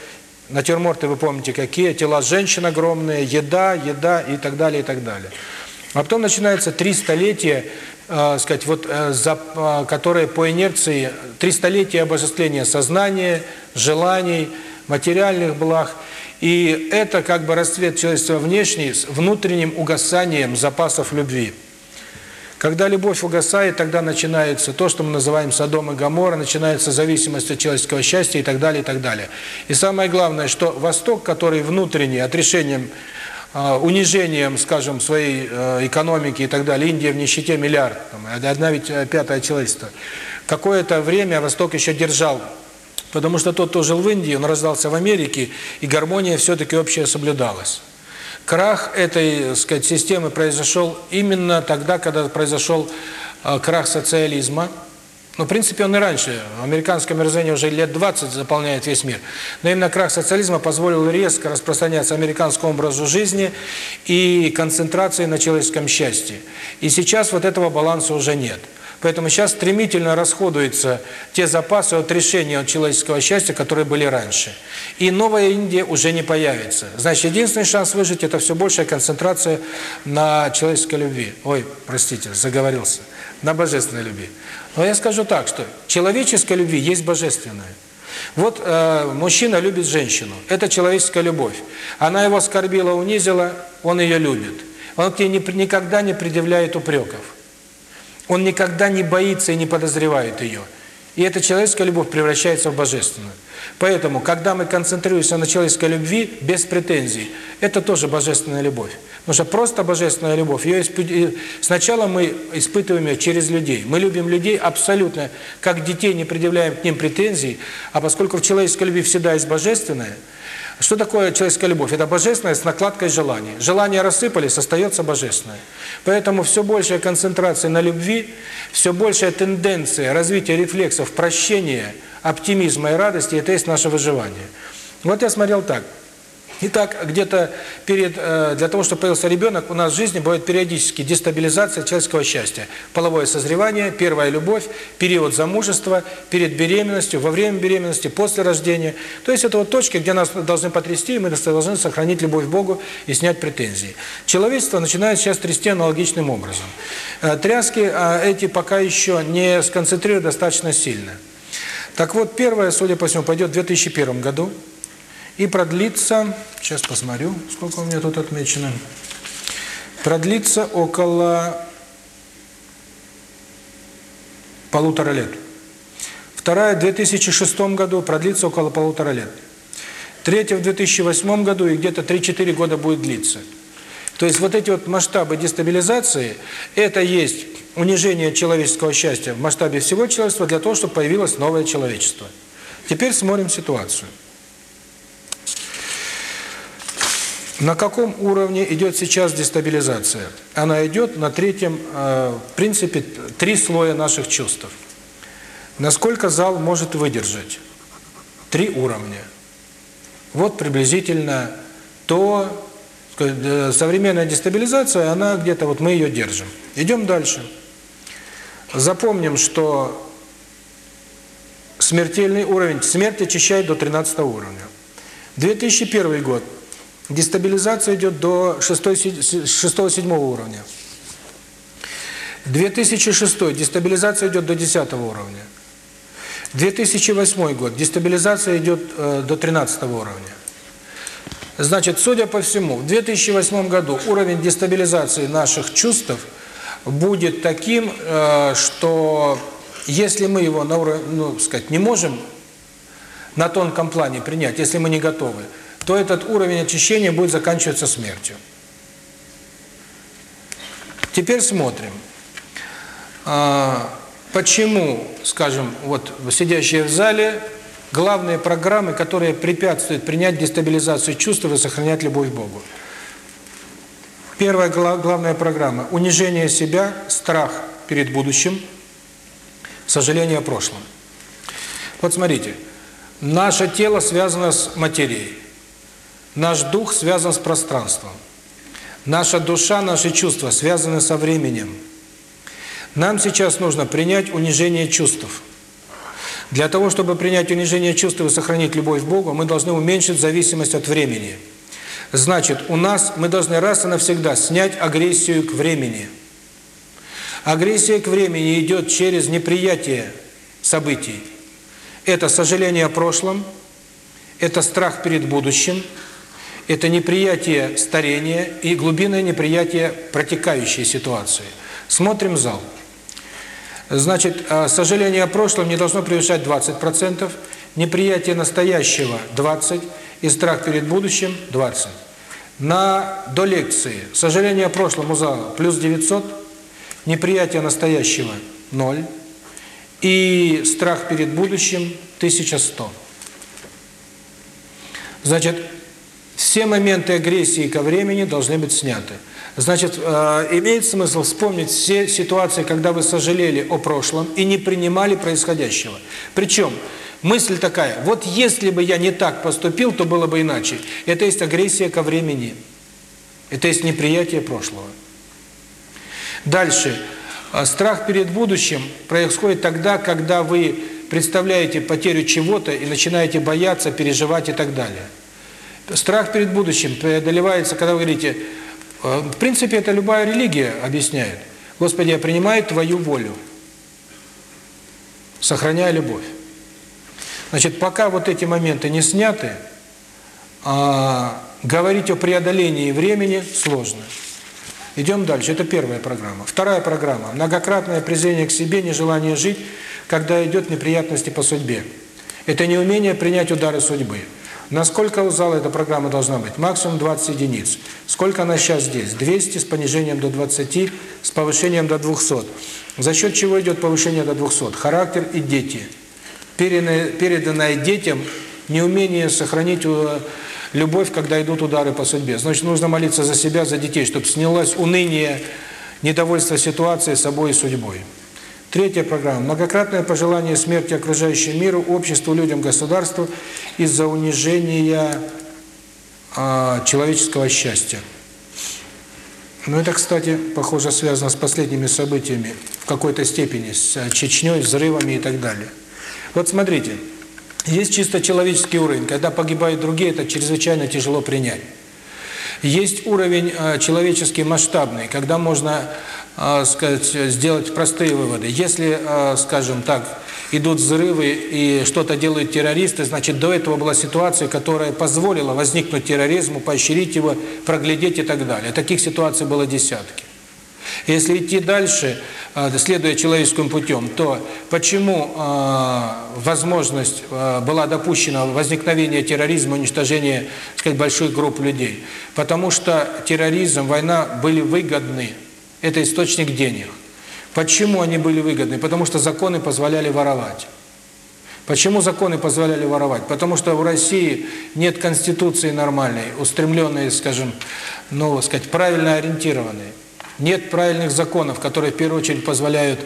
натюрморты, вы помните, какие, тела женщин огромные, еда, еда и так далее, и так далее. А потом начинается три столетия э, сказать, вот, э, за, э, которые по инерции, три столетия обожествления сознания, желаний, материальных благ. И это как бы расцвет человечества внешний с внутренним угасанием запасов любви. Когда любовь угасает, тогда начинается то, что мы называем Содом и Гоморра, начинается зависимость от человеческого счастья и так далее, и так далее. И самое главное, что Восток, который внутренний, отрешением а, унижением, скажем, своей э, экономики и так далее, Индия в нищете миллиард, одна ведь э, пятая человечества. Какое-то время Восток еще держал, потому что тот, кто жил в Индии, он раздался в Америке, и гармония все-таки общая соблюдалась. Крах этой, сказать, системы произошел именно тогда, когда произошел э, крах социализма, ну, в принципе, он и раньше. Американское мерзение уже лет 20 заполняет весь мир. Но именно крах социализма позволил резко распространяться американскому образу жизни и концентрации на человеческом счастье. И сейчас вот этого баланса уже нет. Поэтому сейчас стремительно расходуются те запасы от решения от человеческого счастья, которые были раньше. И новая Индия уже не появится. Значит, единственный шанс выжить – это все большая концентрация на человеческой любви. Ой, простите, заговорился. На божественной любви. Но я скажу так, что человеческой любви есть божественная. Вот э, мужчина любит женщину. Это человеческая любовь. Она его оскорбила, унизила, он ее любит. Он к ней не, никогда не предъявляет упреков. Он никогда не боится и не подозревает ее. И эта человеческая любовь превращается в божественную. Поэтому, когда мы концентрируемся на человеческой любви, без претензий, это тоже божественная любовь. Потому что просто божественная любовь, ее исп... сначала мы испытываем ее через людей. Мы любим людей абсолютно, как детей, не предъявляем к ним претензий, а поскольку в человеческой любви всегда есть божественное, что такое человеческая любовь? Это божественное с накладкой желаний. Желания рассыпались, остается божественное. Поэтому все большая концентрация на любви, все большая тенденция развития рефлексов, прощения, оптимизма и радости – это есть наше выживание. Вот я смотрел так – Итак, где-то перед э, для того, чтобы появился ребенок, у нас в жизни бывает периодически дестабилизация человеческого счастья. Половое созревание, первая любовь, период замужества, перед беременностью, во время беременности, после рождения. То есть это вот точки, где нас должны потрясти, и мы должны сохранить любовь к Богу и снять претензии. Человечество начинает сейчас трясти аналогичным образом. Э, тряски э, эти пока еще не сконцентрируют достаточно сильно. Так вот, первое, судя по всему, пойдет в 2001 году и продлится, сейчас посмотрю, сколько у меня тут отмечено, продлится около полутора лет. Вторая в 2006 году продлится около полутора лет. Третья в 2008 году и где-то 3-4 года будет длиться. То есть вот эти вот масштабы дестабилизации, это есть унижение человеческого счастья в масштабе всего человечества для того, чтобы появилось новое человечество. Теперь смотрим ситуацию. На каком уровне идет сейчас дестабилизация? Она идет на третьем, э, в принципе, три слоя наших чувств. Насколько зал может выдержать? Три уровня. Вот приблизительно то, современная дестабилизация, она где-то, вот мы ее держим. Идем дальше. Запомним, что смертельный уровень, смерть очищает до 13 уровня. 2001 год – Дестабилизация идет до 6-7 уровня. 2006 дестабилизация идет до 10 уровня. 2008 год дестабилизация идет э, до 13 уровня. Значит, судя по всему, в 2008 году уровень дестабилизации наших чувств будет таким, э, что если мы его на уровне, ну, сказать, не можем на тонком плане принять, если мы не готовы, то этот уровень очищения будет заканчиваться смертью. Теперь смотрим. А, почему, скажем, вот сидящие в зале, главные программы, которые препятствуют принять дестабилизацию чувств и сохранять любовь к Богу. Первая главная программа – унижение себя, страх перед будущим, сожаление о прошлом. Вот смотрите, наше тело связано с материей. Наш дух связан с пространством. Наша душа, наши чувства связаны со временем. Нам сейчас нужно принять унижение чувств. Для того, чтобы принять унижение чувств и сохранить любовь к Богу, мы должны уменьшить зависимость от времени. Значит, у нас мы должны раз и навсегда снять агрессию к времени. Агрессия к времени идет через неприятие событий. Это сожаление о прошлом, это страх перед будущим – это неприятие старения и глубинное неприятие протекающей ситуации. Смотрим зал. Значит, а, сожаление о прошлом не должно превышать 20%, неприятие настоящего 20% и страх перед будущим 20%. На до лекции сожаление о прошлом у зала плюс 900, неприятие настоящего 0 и страх перед будущим 1100. Значит, все моменты агрессии ко времени должны быть сняты. Значит, э, имеет смысл вспомнить все ситуации, когда вы сожалели о прошлом и не принимали происходящего. Причем, мысль такая, вот если бы я не так поступил, то было бы иначе. Это есть агрессия ко времени. Это есть неприятие прошлого. Дальше. А страх перед будущим происходит тогда, когда вы представляете потерю чего-то и начинаете бояться, переживать и так далее. Страх перед будущим преодолевается, когда вы говорите, э, в принципе, это любая религия объясняет. Господи, я принимаю Твою волю, сохраняя любовь. Значит, пока вот эти моменты не сняты, а, говорить о преодолении времени сложно. Идем дальше. Это первая программа. Вторая программа. Многократное презрение к себе, нежелание жить, когда идет неприятности по судьбе. Это неумение принять удары судьбы. Насколько у зала эта программа должна быть? Максимум 20 единиц. Сколько она сейчас здесь? 200 с понижением до 20, с повышением до 200. За счет чего идет повышение до 200? Характер и дети. Переданное детям неумение сохранить э, любовь, когда идут удары по судьбе. Значит, нужно молиться за себя, за детей, чтобы снялось уныние, недовольство ситуацией, собой и судьбой. Третья программа. Многократное пожелание смерти окружающему миру, обществу, людям, государству из-за унижения а, человеческого счастья. Ну, это, кстати, похоже, связано с последними событиями в какой-то степени, с Чечней, взрывами и так далее. Вот смотрите, есть чисто человеческий уровень, когда погибают другие, это чрезвычайно тяжело принять. Есть уровень э, человеческий масштабный, когда можно, э, сказать, сделать простые выводы. Если, э, скажем так, идут взрывы и что-то делают террористы, значит, до этого была ситуация, которая позволила возникнуть терроризму, поощрить его, проглядеть и так далее. Таких ситуаций было десятки. Если идти дальше, а, следуя человеческим путем, то почему а, возможность а, была допущена возникновения терроризма, уничтожения, так сказать, больших групп людей? Потому что терроризм, война были выгодны. Это источник денег. Почему они были выгодны? Потому что законы позволяли воровать. Почему законы позволяли воровать? Потому что в России нет конституции нормальной, устремленной, скажем, ну, сказать, правильно ориентированной. Нет правильных законов, которые в первую очередь позволяют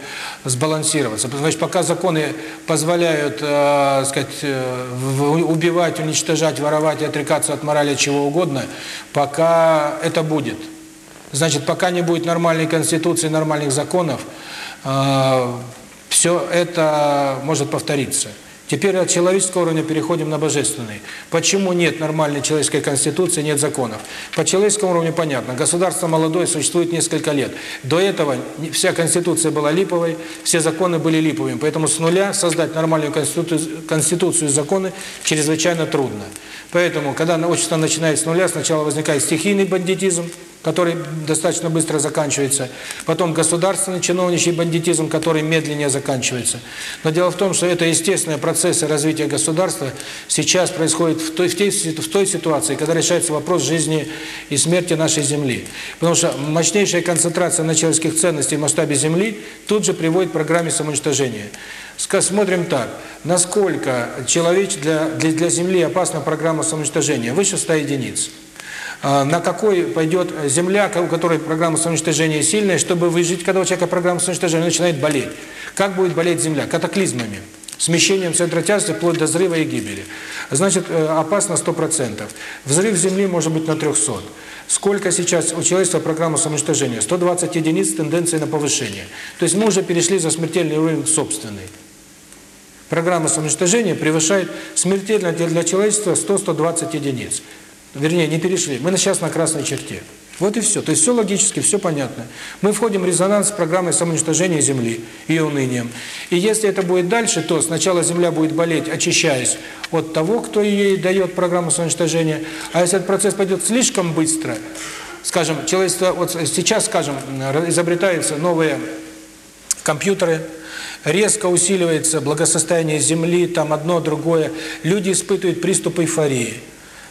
сбалансироваться. Значит, пока законы позволяют, э, сказать, э, убивать, уничтожать, воровать и отрекаться от морали чего угодно, пока это будет. Значит, пока не будет нормальной конституции, нормальных законов, э, все это может повториться. Теперь от человеческого уровня переходим на божественный. Почему нет нормальной человеческой конституции, нет законов? По человеческому уровню понятно. Государство молодое, существует несколько лет. До этого вся конституция была липовой, все законы были липовыми. Поэтому с нуля создать нормальную конституцию, конституцию и законы чрезвычайно трудно. Поэтому, когда общество начинает с нуля, сначала возникает стихийный бандитизм, который достаточно быстро заканчивается, потом государственный чиновничий бандитизм, который медленнее заканчивается. Но дело в том, что это естественные процессы развития государства сейчас происходит в той, в, той, в той ситуации, когда решается вопрос жизни и смерти нашей Земли. Потому что мощнейшая концентрация на человеческих ценностей в масштабе Земли тут же приводит к программе самоуничтожения. Смотрим так, насколько человеч, для, для, для Земли опасна программа самоуничтожения, выше 100 единиц. А, на какой пойдет земля, у которой программа самоуничтожения сильная, чтобы выжить, когда у человека программа самоуничтожения начинает болеть. Как будет болеть земля? Катаклизмами. Смещением центра тяжести вплоть до взрыва и гибели. Значит, э, опасно 100%. Взрыв Земли может быть на 300. Сколько сейчас у человечества программа самоуничтожения? 120 единиц тенденции на повышение. То есть мы уже перешли за смертельный уровень собственный. Программа самоуничтожения превышает смертельно для человечества 100-120 единиц. Вернее, не перешли. Мы сейчас на красной черте. Вот и все. То есть все логически, все понятно. Мы входим в резонанс с программой самоуничтожения Земли, и унынием. И если это будет дальше, то сначала Земля будет болеть, очищаясь от того, кто ей дает программу самоуничтожения. А если этот процесс пойдет слишком быстро, скажем, человечество, вот сейчас, скажем, изобретаются новые компьютеры, резко усиливается благосостояние Земли, там одно, другое. Люди испытывают приступ эйфории.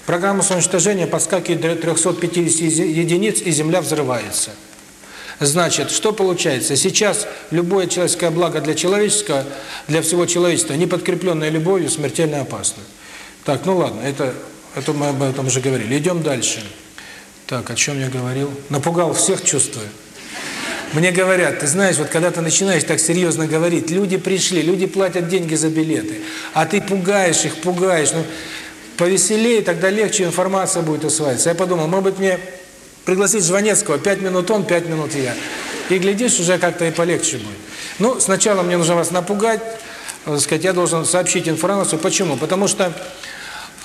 Программа самоуничтожения подскакивает до 350 единиц, и Земля взрывается. Значит, что получается? Сейчас любое человеческое благо для человеческого, для всего человечества, не подкрепленное любовью, смертельно опасно. Так, ну ладно, это, это мы об этом уже говорили. Идем дальше. Так, о чем я говорил? Напугал всех, чувствую. Мне говорят, ты знаешь, вот когда ты начинаешь так серьезно говорить, люди пришли, люди платят деньги за билеты, а ты пугаешь их, пугаешь. Ну, повеселее, тогда легче информация будет усваиваться. Я подумал, может быть, мне пригласить Жванецкого, пять минут он, пять минут я. И глядишь, уже как-то и полегче будет. Ну, сначала мне нужно вас напугать, так сказать, я должен сообщить информацию. Почему? Потому что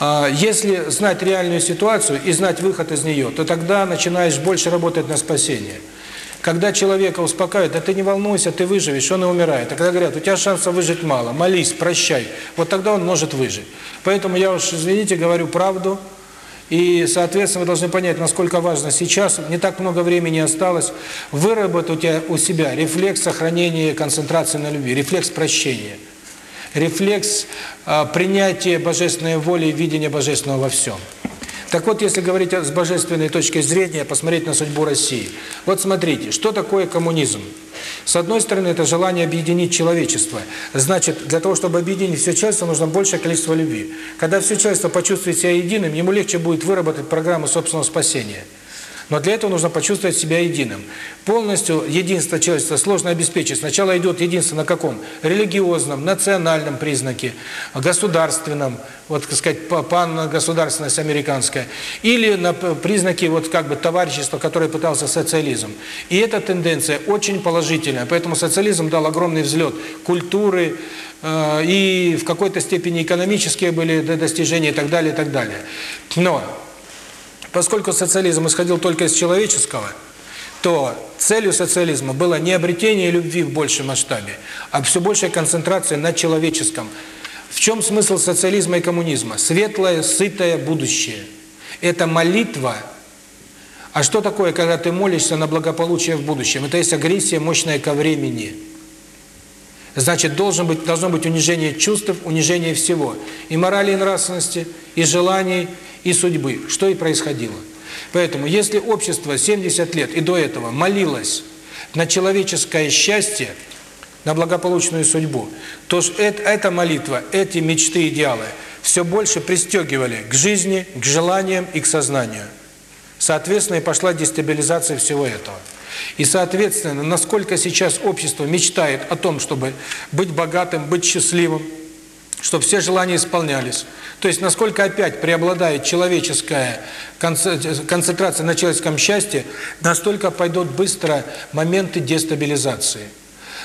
э, если знать реальную ситуацию и знать выход из нее, то тогда начинаешь больше работать на спасение. Когда человека успокаивают, да ты не волнуйся, ты выживешь, он и умирает. А когда говорят, у тебя шансов выжить мало, молись, прощай, вот тогда он может выжить. Поэтому я уж, извините, говорю правду, и, соответственно, вы должны понять, насколько важно сейчас, не так много времени осталось, выработать у себя рефлекс сохранения концентрации на любви, рефлекс прощения, рефлекс э, принятия божественной воли и видения божественного во всем. Так вот, если говорить с божественной точки зрения, посмотреть на судьбу России. Вот смотрите, что такое коммунизм? С одной стороны, это желание объединить человечество. Значит, для того, чтобы объединить все человечество, нужно большее количество любви. Когда все человечество почувствует себя единым, ему легче будет выработать программу собственного спасения. Но для этого нужно почувствовать себя единым. Полностью единство человечества сложно обеспечить. Сначала идет единство на каком? Религиозном, национальном признаке, государственном, вот, так сказать, пан-государственность американская, или на признаке вот как бы товарищества, которое пытался социализм. И эта тенденция очень положительная, поэтому социализм дал огромный взлет культуры, э, и в какой-то степени экономические были достижения и так далее, и так далее. Но Поскольку социализм исходил только из человеческого, то целью социализма было не обретение любви в большем масштабе, а все большая концентрация на человеческом. В чем смысл социализма и коммунизма? Светлое, сытое будущее. Это молитва. А что такое, когда ты молишься на благополучие в будущем? Это есть агрессия мощная ко времени. Значит, должен быть, должно быть унижение чувств, унижение всего. И морали, и нравственности, и желаний, и судьбы, что и происходило. Поэтому, если общество 70 лет и до этого молилось на человеческое счастье, на благополучную судьбу, то эта молитва, эти мечты, идеалы все больше пристегивали к жизни, к желаниям и к сознанию. Соответственно, и пошла дестабилизация всего этого. И, соответственно, насколько сейчас общество мечтает о том, чтобы быть богатым, быть счастливым, чтобы все желания исполнялись, то есть, насколько опять преобладает человеческая концентрация на человеческом счастье, настолько пойдут быстро моменты дестабилизации.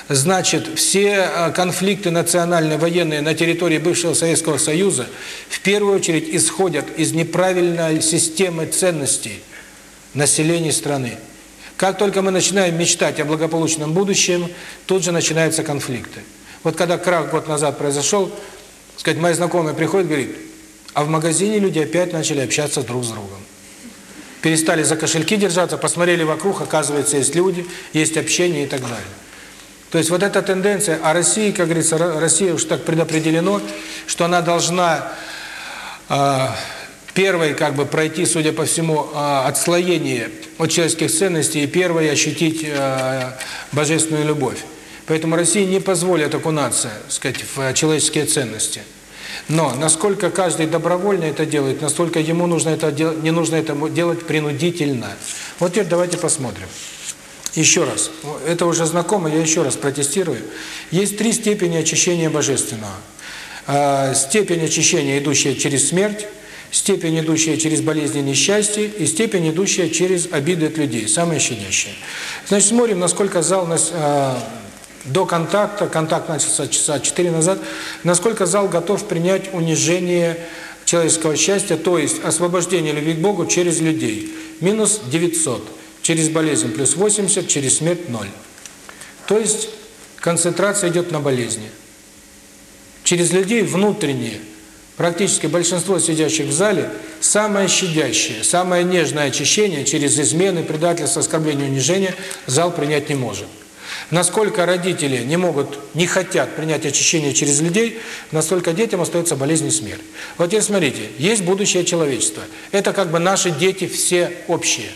Значит, все э, конфликты национальные, военные на территории бывшего Советского Союза в первую очередь исходят из неправильной системы ценностей населения страны. Как только мы начинаем мечтать о благополучном будущем, тут же начинаются конфликты. Вот когда крах год назад произошел, сказать, моя знакомая приходит, говорит, а в магазине люди опять начали общаться друг с другом. Перестали за кошельки держаться, посмотрели вокруг, оказывается, есть люди, есть общение и так далее. То есть вот эта тенденция, а Россия, как говорится, Россия уж так предопределено, что она должна э, первой как бы пройти, судя по всему, э, отслоение от человеческих ценностей и первой ощутить э, божественную любовь. Поэтому Россия не позволит окунаться, сказать, в человеческие ценности. Но насколько каждый добровольно это делает, настолько ему нужно это не нужно это делать принудительно. Вот теперь давайте посмотрим. Еще раз, это уже знакомо, я еще раз протестирую. Есть три степени очищения божественного. А, степень очищения, идущая через смерть, степень, идущая через болезни и несчастье, и степень, идущая через обиды от людей, самая щадящая. Значит, смотрим, насколько зал нас а, до контакта, контакт начался часа 4 назад, насколько зал готов принять унижение человеческого счастья, то есть освобождение любви к Богу через людей. Минус 900, через болезнь плюс 80, через смерть 0. То есть концентрация идет на болезни. Через людей внутренние, практически большинство сидящих в зале, самое щадящее, самое нежное очищение через измены, предательство, оскорбление, унижение зал принять не может. Насколько родители не могут, не хотят принять очищение через людей, настолько детям остается болезнь и смерть. Вот теперь смотрите, есть будущее человечества. Это как бы наши дети все общие.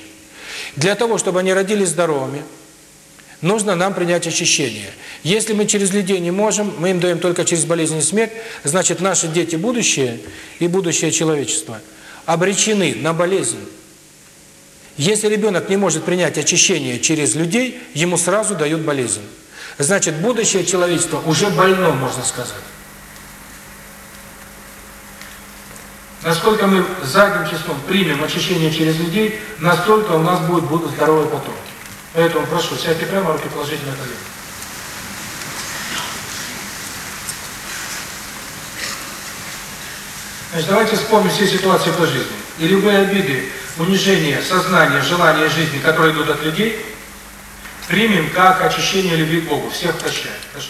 Для того, чтобы они родились здоровыми, нужно нам принять очищение. Если мы через людей не можем, мы им даем только через болезнь и смерть, значит наши дети будущее и будущее человечества обречены на болезнь. Если ребенок не может принять очищение через людей, ему сразу дают болезнь. Значит, будущее человечества уже больно, можно сказать. Насколько мы задним числом примем очищение через людей, настолько у нас будет будут здоровые потомки. Поэтому прошу, сядьте прямо, руки положите на колени. Значит, давайте вспомним все ситуации по жизни. И любые обиды, унижения, сознания, желания жизни, которые идут от людей, примем как очищение любви к Богу. Всех прощаем. Прошу.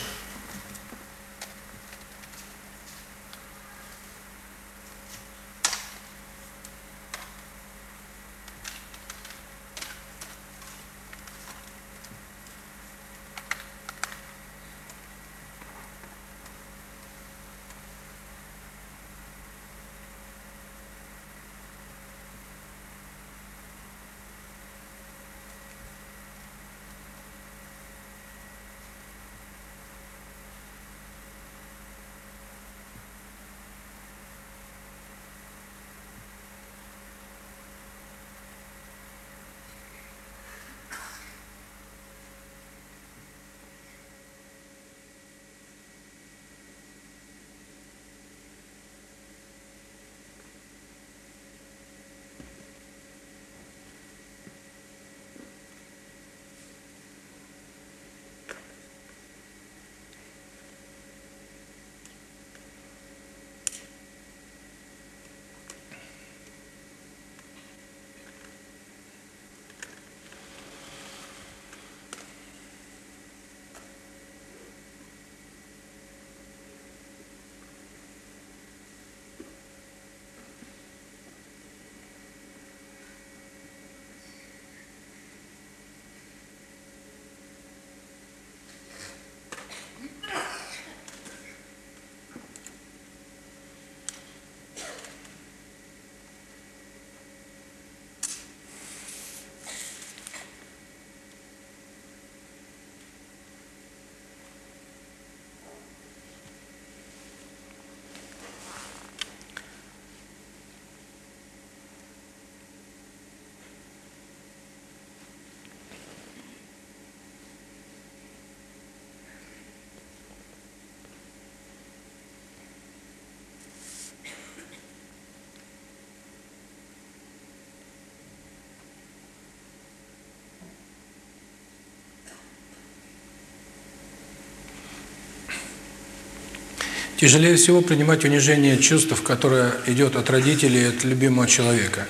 Тяжелее всего принимать унижение чувств, которое идет от родителей, от любимого человека.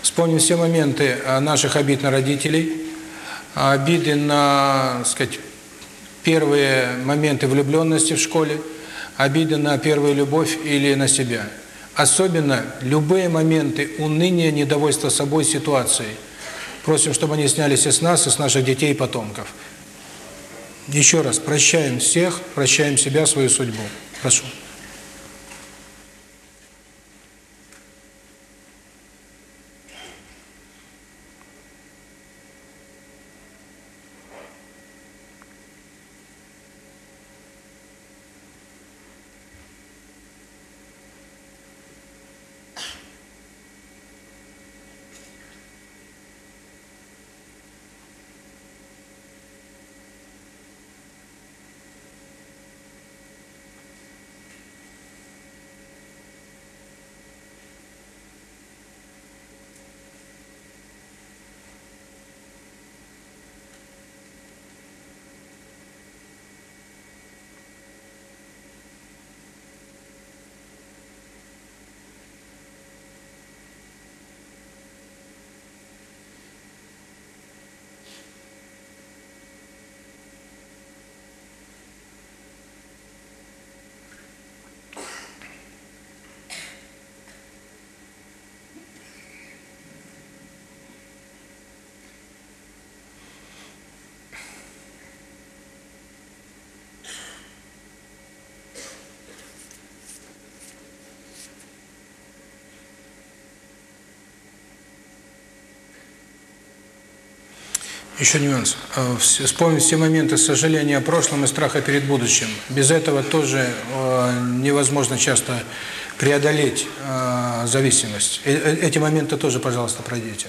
Вспомним все моменты наших обид на родителей, обиды на, так сказать, первые моменты влюбленности в школе, обиды на первую любовь или на себя. Особенно любые моменты уныния, недовольства собой ситуацией. Просим, чтобы они снялись и с нас, и с наших детей и потомков. Еще раз, прощаем всех, прощаем себя, свою судьбу. Прошу. Еще нюанс. Вспомнить все моменты сожаления о прошлом и страха перед будущим. Без этого тоже невозможно часто преодолеть зависимость. Эти моменты тоже, пожалуйста, пройдите.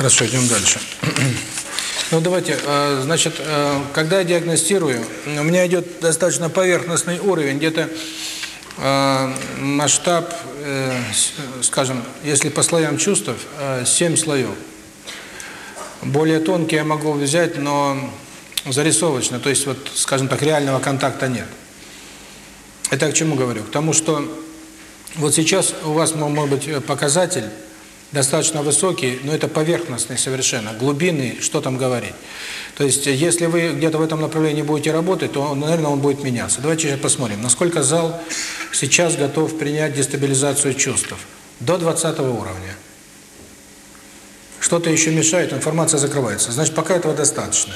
Хорошо, идем дальше. Ну, давайте, э, значит, э, когда я диагностирую, у меня идет достаточно поверхностный уровень, где-то э, масштаб, скажем, если по слоям чувств, 7 слоев. Более тонкие я могу взять, но зарисовочно, то есть, вот, скажем так, реального контакта нет. Это к чему говорю? К тому, что вот сейчас у вас может быть показатель достаточно высокий, но это поверхностный совершенно, глубинный, что там говорить. То есть, если вы где-то в этом направлении будете работать, то, наверное, он будет меняться. Давайте сейчас посмотрим, насколько зал сейчас готов принять дестабилизацию чувств. До 20 уровня. Что-то еще мешает, информация закрывается. Значит, пока этого достаточно.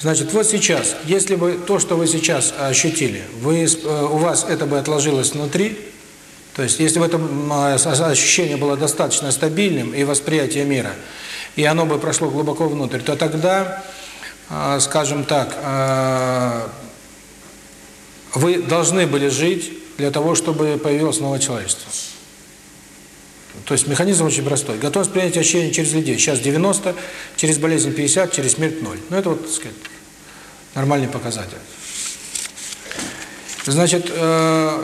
Значит, вот сейчас, если бы то, что вы сейчас ощутили, вы, э, у вас это бы отложилось внутри, то есть, если бы это ощущение было достаточно стабильным и восприятие мира, и оно бы прошло глубоко внутрь, то тогда, э, скажем так, вы должны были жить для того, чтобы появилось новое человечество. То есть механизм очень простой. Готовность принятия ощущений через людей. Сейчас 90, через болезнь 50, через смерть 0. Ну, это вот, так сказать, нормальный показатель. Значит, э,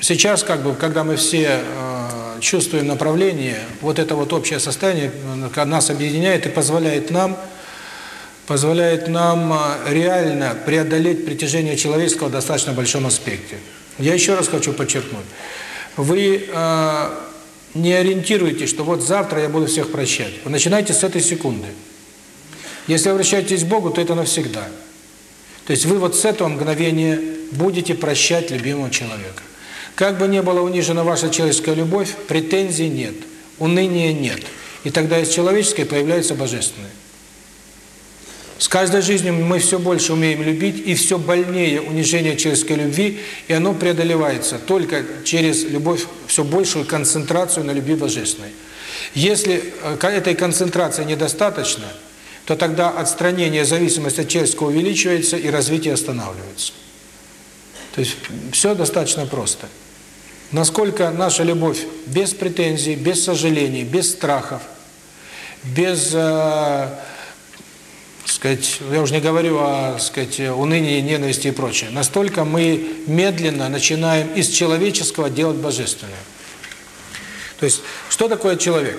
сейчас, как бы, когда мы все э, чувствуем направление, вот это вот общее состояние э, нас объединяет и позволяет нам позволяет нам э, реально преодолеть притяжение человеческого в достаточно большом аспекте. Я еще раз хочу подчеркнуть. Вы э, не ориентируйтесь, что вот завтра я буду всех прощать. Вы начинайте с этой секунды. Если обращаетесь к Богу, то это навсегда. То есть вы вот с этого мгновения будете прощать любимого человека. Как бы ни была унижена ваша человеческая любовь, претензий нет, уныния нет. И тогда из человеческой появляется божественное. С каждой жизнью мы все больше умеем любить, и все больнее унижение человеческой любви, и оно преодолевается только через любовь, все большую концентрацию на любви божественной. Если э, этой концентрации недостаточно, то тогда отстранение зависимости от человеческого увеличивается, и развитие останавливается. То есть все достаточно просто. Насколько наша любовь без претензий, без сожалений, без страхов, без... Э, сказать, я уже не говорю о, сказать, унынии, ненависти и прочее. Настолько мы медленно начинаем из человеческого делать божественное. То есть, что такое человек?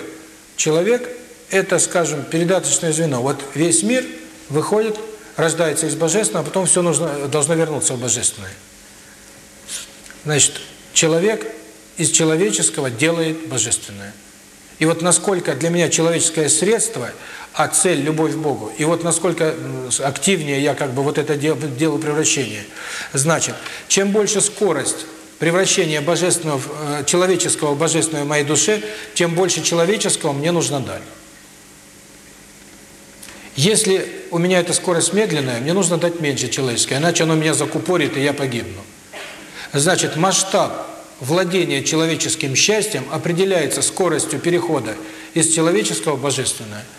Человек – это, скажем, передаточное звено. Вот весь мир выходит, рождается из божественного, а потом все нужно, должно вернуться в божественное. Значит, человек из человеческого делает божественное. И вот насколько для меня человеческое средство – а цель – любовь к Богу. И вот насколько активнее я как бы вот это делаю превращение. Значит, чем больше скорость превращения божественного, э, человеческого в божественное в моей душе, тем больше человеческого мне нужно дать. Если у меня эта скорость медленная, мне нужно дать меньше человеческое, иначе оно меня закупорит, и я погибну. Значит, масштаб владения человеческим счастьем определяется скоростью перехода из человеческого в божественное –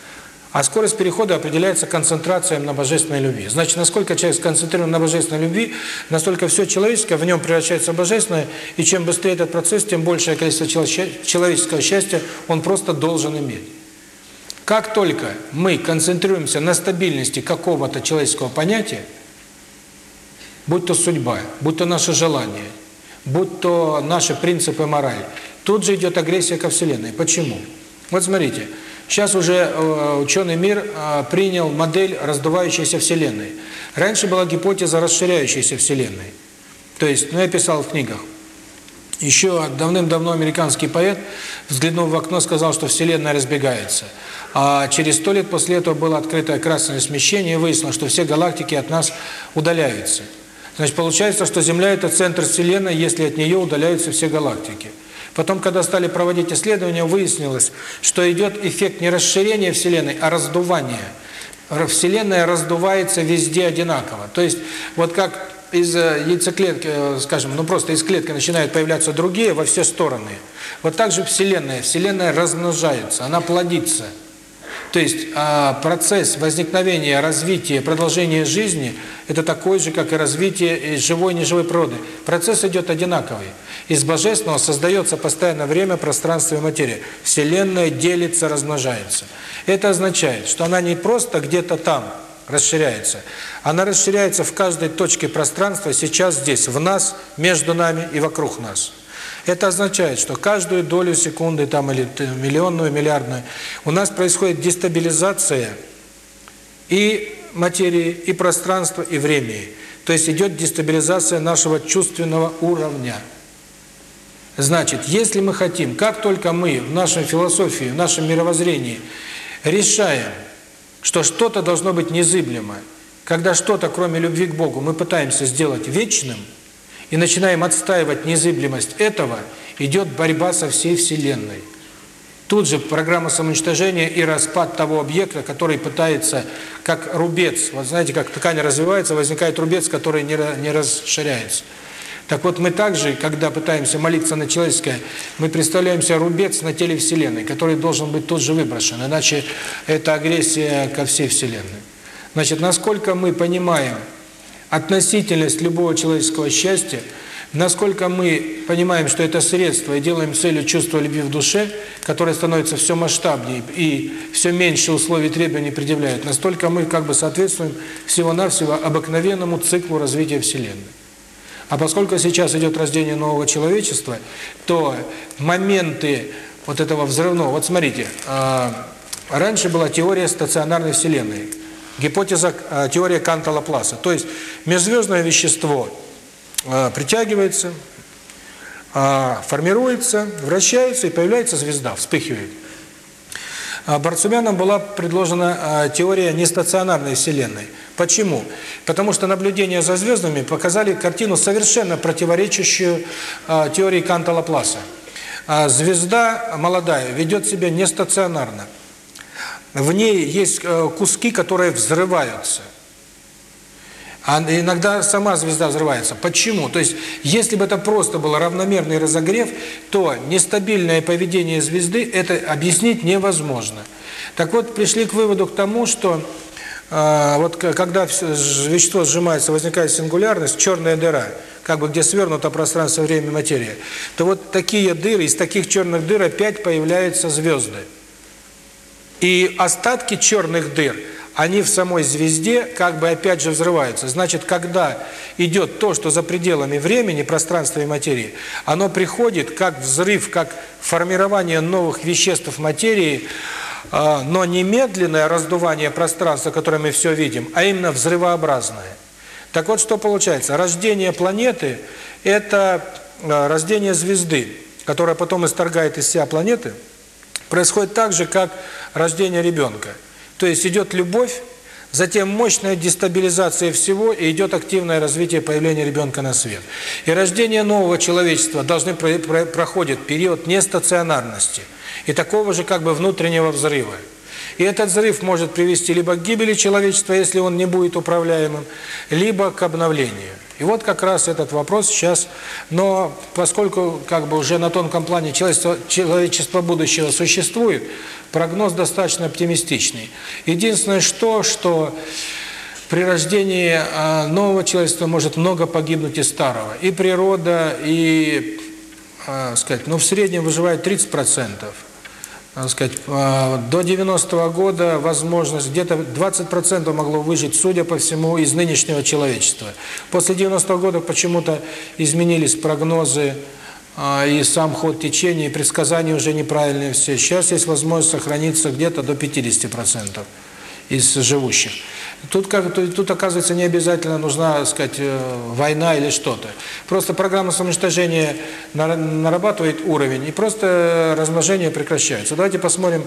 а скорость перехода определяется концентрацией на божественной любви. Значит, насколько человек сконцентрирован на божественной любви, настолько все человеческое в нем превращается в божественное, и чем быстрее этот процесс, тем большее количество человеческого счастья он просто должен иметь. Как только мы концентрируемся на стабильности какого-то человеческого понятия, будь то судьба, будь то наше желание, будь то наши принципы морали, тут же идет агрессия ко Вселенной. Почему? Вот смотрите, Сейчас уже э, ученый мир э, принял модель раздувающейся Вселенной. Раньше была гипотеза расширяющейся Вселенной. То есть, ну я писал в книгах, еще давным-давно американский поэт, взглянув в окно, сказал, что Вселенная разбегается. А через сто лет после этого было открытое красное смещение, и выяснилось, что все галактики от нас удаляются. Значит, получается, что Земля – это центр Вселенной, если от нее удаляются все галактики. Потом, когда стали проводить исследования, выяснилось, что идет эффект не расширения Вселенной, а раздувания. Вселенная раздувается везде одинаково. То есть, вот как из э, яйцеклетки, э, скажем, ну просто из клетки начинают появляться другие во все стороны. Вот так же Вселенная. Вселенная размножается, она плодится. То есть а, процесс возникновения, развития, продолжения жизни – это такой же, как и развитие живой и неживой природы. Процесс идет одинаковый. Из Божественного создается постоянно время, пространство и материя. Вселенная делится, размножается. Это означает, что она не просто где-то там расширяется, она расширяется в каждой точке пространства, сейчас здесь, в нас, между нами и вокруг нас. Это означает, что каждую долю секунды там или миллионную, миллиардную у нас происходит дестабилизация и материи, и пространства, и времени. То есть идет дестабилизация нашего чувственного уровня. Значит, если мы хотим, как только мы в нашей философии, в нашем мировоззрении решаем, что что-то должно быть незыблемое, когда что-то, кроме любви к Богу, мы пытаемся сделать вечным – и начинаем отстаивать незыблемость этого, идет борьба со всей Вселенной. Тут же программа самоуничтожения и распад того объекта, который пытается, как рубец, вот знаете, как ткань развивается, возникает рубец, который не, не расширяется. Так вот, мы также, когда пытаемся молиться на человеческое, мы представляем рубец на теле Вселенной, который должен быть тут же выброшен, иначе это агрессия ко всей Вселенной. Значит, насколько мы понимаем относительность любого человеческого счастья, насколько мы понимаем, что это средство, и делаем целью чувство любви в душе, которое становится все масштабнее и все меньше условий требований предъявляет, настолько мы как бы соответствуем всего-навсего обыкновенному циклу развития Вселенной. А поскольку сейчас идет рождение нового человечества, то моменты вот этого взрывного... Вот смотрите, а, раньше была теория стационарной Вселенной гипотеза, э, теория Канта-Лапласа. То есть межзвездное вещество э, притягивается, э, формируется, вращается и появляется звезда, вспыхивает. Барцумяном была предложена теория нестационарной Вселенной. Почему? Потому что наблюдения за звездами показали картину совершенно противоречащую теории Канта-Лапласа. Звезда молодая ведет себя нестационарно в ней есть э, куски, которые взрываются. А иногда сама звезда взрывается. Почему? То есть, если бы это просто был равномерный разогрев, то нестабильное поведение звезды это объяснить невозможно. Так вот, пришли к выводу к тому, что э, вот когда вещество сжимается, возникает сингулярность, черная дыра, как бы где свернуто пространство, время, материя, то вот такие дыры, из таких черных дыр опять появляются звезды. И остатки черных дыр, они в самой звезде как бы опять же взрываются. Значит, когда идет то, что за пределами времени, пространства и материи, оно приходит как взрыв, как формирование новых веществ материи, а, но не медленное раздувание пространства, которое мы все видим, а именно взрывообразное. Так вот, что получается? Рождение планеты – это а, рождение звезды, которая потом исторгает из себя планеты – происходит так же, как рождение ребенка. То есть идет любовь, затем мощная дестабилизация всего, и идет активное развитие появления ребенка на свет. И рождение нового человечества должны про про проходит период нестационарности и такого же как бы внутреннего взрыва. И этот взрыв может привести либо к гибели человечества, если он не будет управляемым, либо к обновлению. И вот как раз этот вопрос сейчас, но поскольку как бы уже на тонком плане человечество, человечество будущего существует, прогноз достаточно оптимистичный. Единственное что, что при рождении а, нового человечества может много погибнуть и старого. И природа, и, а, сказать, ну в среднем выживает 30% сказать, а, до 90-го года возможность, где-то 20% могло выжить, судя по всему, из нынешнего человечества. После 90-го года почему-то изменились прогнозы а, и сам ход течения, и предсказания уже неправильные все. Сейчас есть возможность сохраниться где-то до 50% из живущих. Тут, как, тут, оказывается, не обязательно нужна, так сказать, э, война или что-то. Просто программа самоуничтожения нарабатывает уровень, и просто размножение прекращается. Давайте посмотрим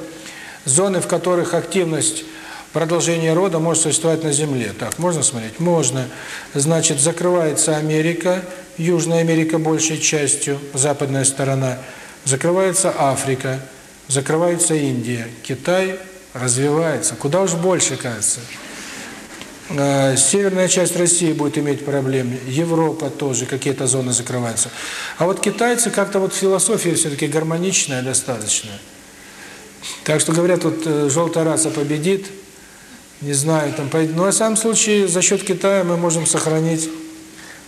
зоны, в которых активность продолжения рода может существовать на Земле. Так, можно смотреть? Можно. Значит, закрывается Америка, Южная Америка большей частью, западная сторона. Закрывается Африка, закрывается Индия, Китай развивается. Куда уж больше, кажется. Э, северная часть России будет иметь проблемы, Европа тоже, какие-то зоны закрываются. А вот китайцы как-то вот философия все-таки гармоничная достаточно. Так что говорят, вот э, желтая раса победит, не знаю, там пойдет. Но на самом случае за счет Китая мы можем сохранить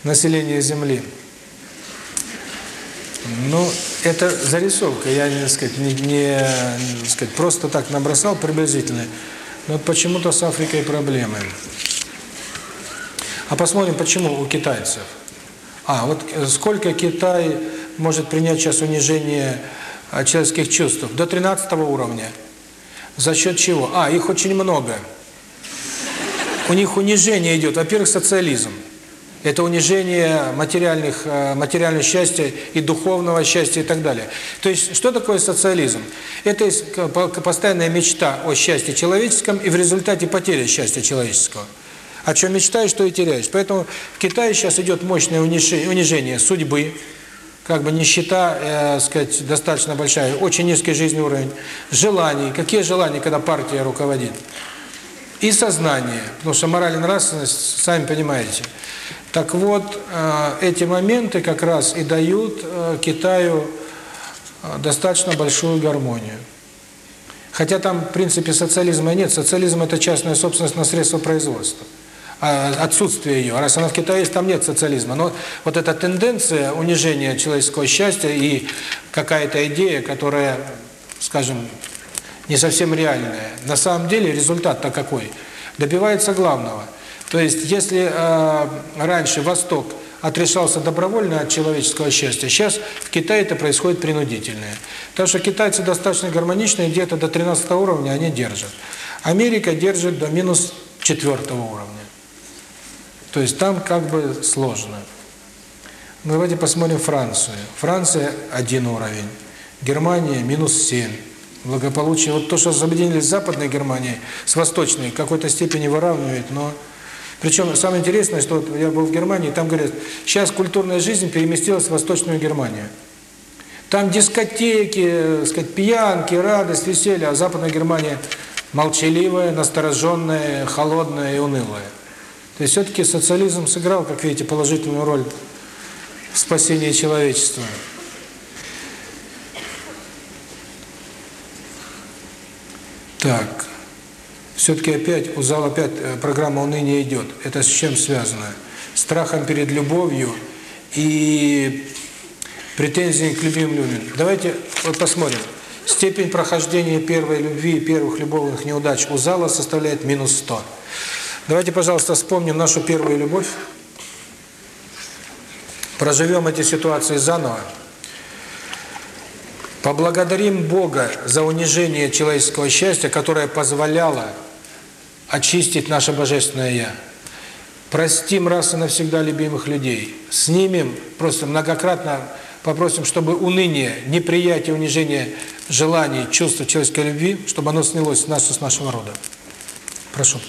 население Земли. Ну, это зарисовка, я, не сказать, не, не сказать, просто так набросал приблизительно. Но почему-то с Африкой проблемы. А посмотрим, почему у китайцев. А, вот э, сколько Китай может принять сейчас унижение а, человеческих чувств? До 13 уровня. За счет чего? А, их очень много. У них унижение идет. Во-первых, социализм. Это унижение материальных, э, материального счастья и духовного счастья и так далее. То есть, что такое социализм? Это постоянная мечта о счастье человеческом и в результате потери счастья человеческого. О чем мечтаешь, то и теряешь. Поэтому в Китае сейчас идет мощное унижение судьбы, как бы нищета, э, сказать, достаточно большая, очень низкий жизненный уровень, желаний. Какие желания, когда партия руководит? И сознание, потому что мораль и нравственность, сами понимаете. Так вот, э, эти моменты как раз и дают э, Китаю э, достаточно большую гармонию. Хотя там, в принципе, социализма нет. Социализм – это частная собственность на средства производства. А отсутствие ее. Раз она в Китае есть, там нет социализма. Но вот эта тенденция унижения человеческого счастья и какая-то идея, которая, скажем, не совсем реальная, на самом деле результат-то какой? Добивается главного – то есть, если э, раньше Восток отрешался добровольно от человеческого счастья, сейчас в Китае это происходит принудительное. Потому что китайцы достаточно гармоничные, где-то до 13 уровня они держат. Америка держит до минус 4 уровня. То есть там как бы сложно. Ну, давайте посмотрим Францию. Франция один уровень, Германия минус 7. Благополучие. Вот то, что объединились с Западной Германией, с Восточной, в какой-то степени выравнивает, но причем самое интересное, что вот я был в Германии, там говорят, сейчас культурная жизнь переместилась в Восточную Германию. Там дискотеки, сказать, пьянки, радость, веселье, а Западная Германия молчаливая, настороженная, холодная и унылая. То есть все-таки социализм сыграл, как видите, положительную роль в спасении человечества. Так. Все-таки опять, у зала опять э, программа уныния идет. Это с чем связано? Страхом перед любовью и претензией к любимым людям. Давайте вот посмотрим. Степень прохождения первой любви и первых любовных неудач у зала составляет минус 100. Давайте, пожалуйста, вспомним нашу первую любовь. Проживем эти ситуации заново. Поблагодарим Бога за унижение человеческого счастья, которое позволяло очистить наше Божественное Я. Простим раз и навсегда любимых людей. Снимем, просто многократно попросим, чтобы уныние, неприятие, унижение желаний, чувства человеческой любви, чтобы оно снялось с нас и с нашего рода. Прошу.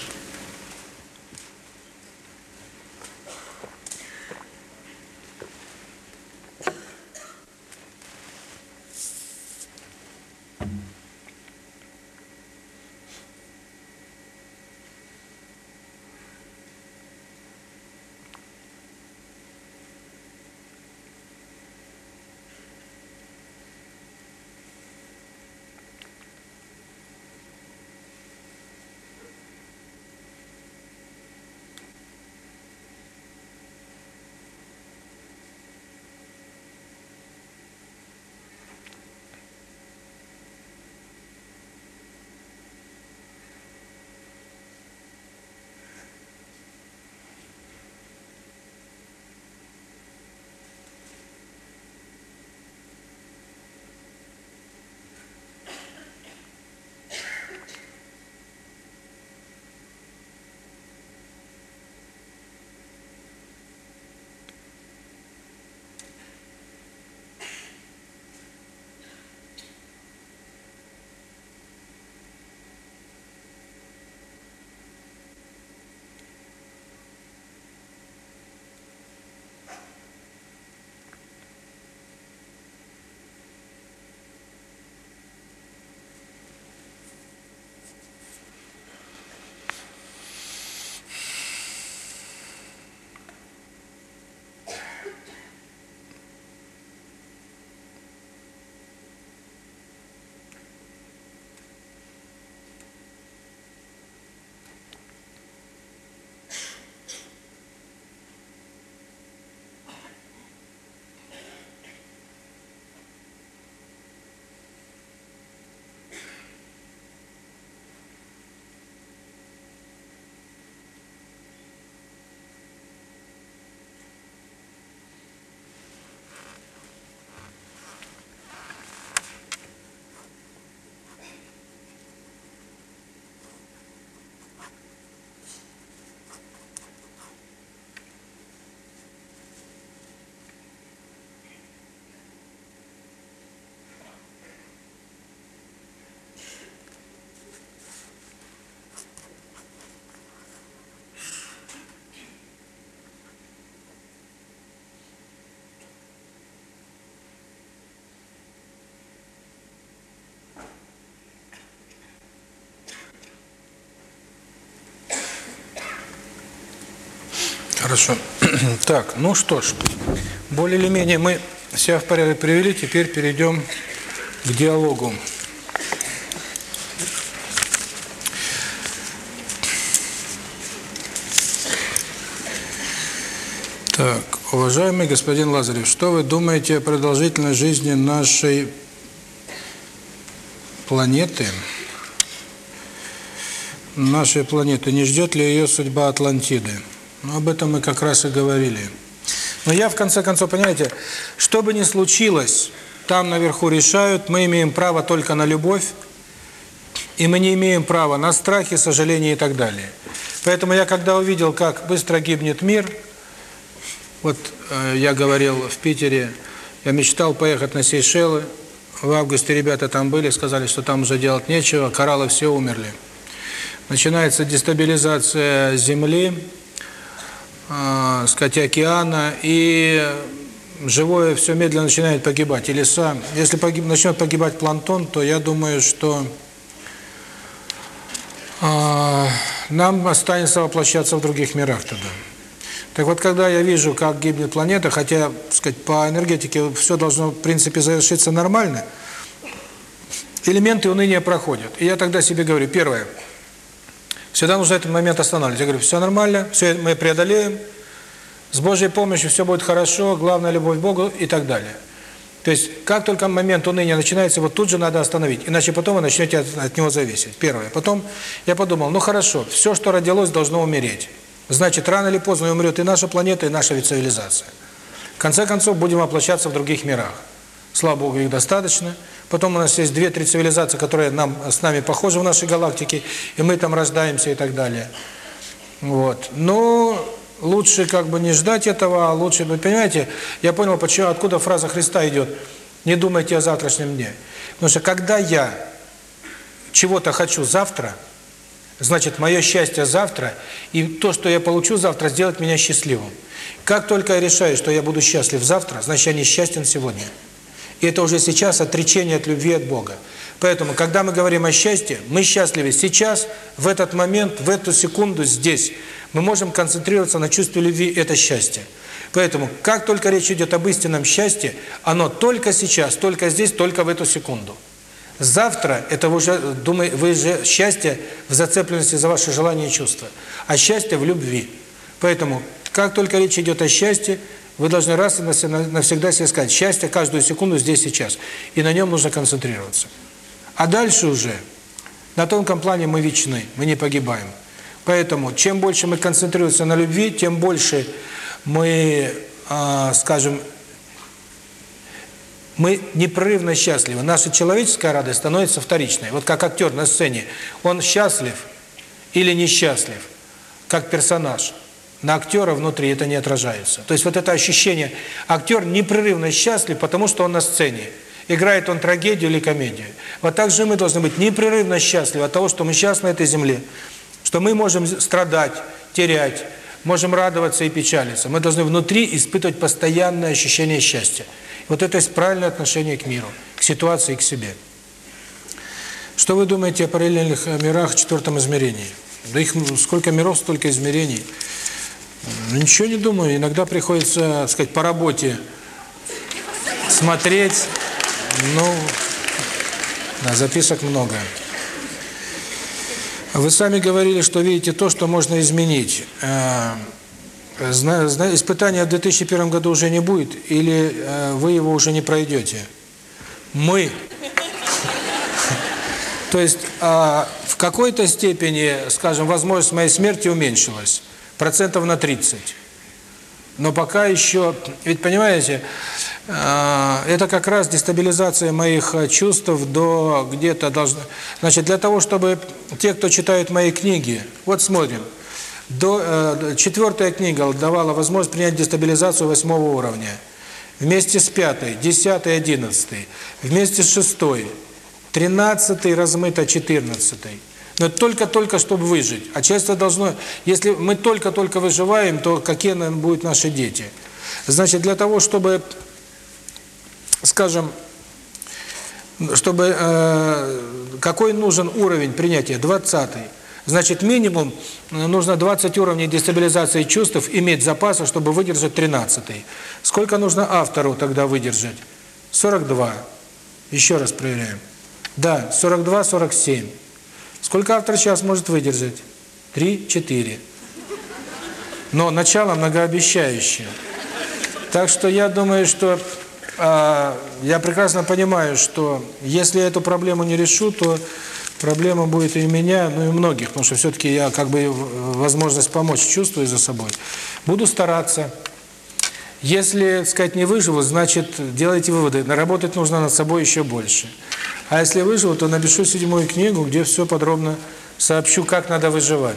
Хорошо. Так, ну что ж, более или менее мы себя в порядок привели, теперь перейдем к диалогу. Так, уважаемый господин Лазарев, что вы думаете о продолжительной жизни нашей планеты? Нашей планеты. Не ждет ли ее судьба Атлантиды? Ну, об этом мы как раз и говорили. Но я, в конце концов, понимаете, что бы ни случилось, там наверху решают, мы имеем право только на любовь, и мы не имеем права на страхи, сожаления и так далее. Поэтому я, когда увидел, как быстро гибнет мир, вот э, я говорил в Питере, я мечтал поехать на Сейшелы, в августе ребята там были, сказали, что там уже делать нечего, кораллы все умерли. Начинается дестабилизация Земли, э, сказать, океана, и живое все медленно начинает погибать. И леса, если погиб, начнет погибать планктон, то я думаю, что э, нам останется воплощаться в других мирах тогда. Так вот, когда я вижу, как гибнет планета, хотя, сказать, по энергетике все должно, в принципе, завершиться нормально, элементы уныния проходят. И я тогда себе говорю, первое, всегда нужно этот момент останавливать. Я говорю, все нормально, все мы преодолеем, с Божьей помощью все будет хорошо, главное любовь к Богу и так далее. То есть, как только момент уныния начинается, вот тут же надо остановить, иначе потом вы начнете от, от него зависеть. Первое. Потом я подумал, ну хорошо, все, что родилось, должно умереть. Значит, рано или поздно умрет и наша планета, и наша цивилизация. В конце концов, будем воплощаться в других мирах. Слава Богу, их достаточно. Потом у нас есть две-три цивилизации, которые нам с нами похожи в нашей галактике, и мы там рождаемся и так далее. Вот. Но лучше как бы не ждать этого, а лучше, вы понимаете, я понял, почему, откуда фраза Христа идет, не думайте о завтрашнем дне. Потому что когда я чего-то хочу завтра, значит, мое счастье завтра, и то, что я получу завтра, сделает меня счастливым. Как только я решаю, что я буду счастлив завтра, значит, я несчастен сегодня. И это уже сейчас отречение от любви от Бога. Поэтому, когда мы говорим о счастье, мы счастливы сейчас, в этот момент, в эту секунду, здесь. Мы можем концентрироваться на чувстве любви, это счастье. Поэтому, как только речь идет об истинном счастье, оно только сейчас, только здесь, только в эту секунду. Завтра это вы уже думаете, вы же счастье в зацепленности за ваши желания и чувства, а счастье в любви. Поэтому, как только речь идет о счастье, вы должны раз и навсегда себе сказать, счастье каждую секунду здесь сейчас, и на нем нужно концентрироваться. А дальше уже, на тонком плане мы вечны, мы не погибаем. Поэтому, чем больше мы концентрируемся на любви, тем больше мы, э, скажем, мы непрерывно счастливы. Наша человеческая радость становится вторичной. Вот как актер на сцене, он счастлив или несчастлив, как персонаж. На актера внутри это не отражается. То есть вот это ощущение, актер непрерывно счастлив, потому что он на сцене. Играет он трагедию или комедию. Вот так же мы должны быть непрерывно счастливы от того, что мы сейчас на этой земле, что мы можем страдать, терять, можем радоваться и печалиться. Мы должны внутри испытывать постоянное ощущение счастья. Вот это есть правильное отношение к миру, к ситуации к себе. Что вы думаете о параллельных мирах в четвертом измерении? Да их сколько миров, столько измерений. Ничего не думаю. Иногда приходится, так сказать, по работе смотреть. Ну, да, записок много. Вы сами говорили, что видите то, что можно изменить. Испытания в 2001 году уже не будет, или э, вы его уже не пройдете? Мы. То есть а, в какой-то степени, скажем, возможность моей смерти уменьшилась, процентов на 30. Но пока еще, ведь понимаете, э, это как раз дестабилизация моих чувств до где-то должно... Значит, для того, чтобы те, кто читает мои книги, вот смотрим, до, э, четвертая книга давала возможность принять дестабилизацию восьмого уровня. Вместе с пятой, десятой, одиннадцатой. Вместе с шестой, тринадцатой размыто четырнадцатой. Но только-только, чтобы выжить. А человечество должно... Если мы только-только выживаем, то какие нам будут наши дети? Значит, для того, чтобы, скажем, чтобы... Э, какой нужен уровень принятия? Двадцатый. Значит, минимум э, нужно 20 уровней дестабилизации чувств иметь запаса, чтобы выдержать 13 -й. Сколько нужно автору тогда выдержать? 42. Еще раз проверяем. Да, 42-47. Сколько автор сейчас может выдержать? 3-4. Но начало многообещающее. Так что я думаю, что э, я прекрасно понимаю, что если эту проблему не решу, то проблема будет и у меня, ну и у многих, потому что все-таки я как бы возможность помочь чувствую за собой. Буду стараться. Если, сказать, не выживу, значит, делайте выводы. Наработать нужно над собой еще больше. А если выживу, то напишу седьмую книгу, где все подробно сообщу, как надо выживать.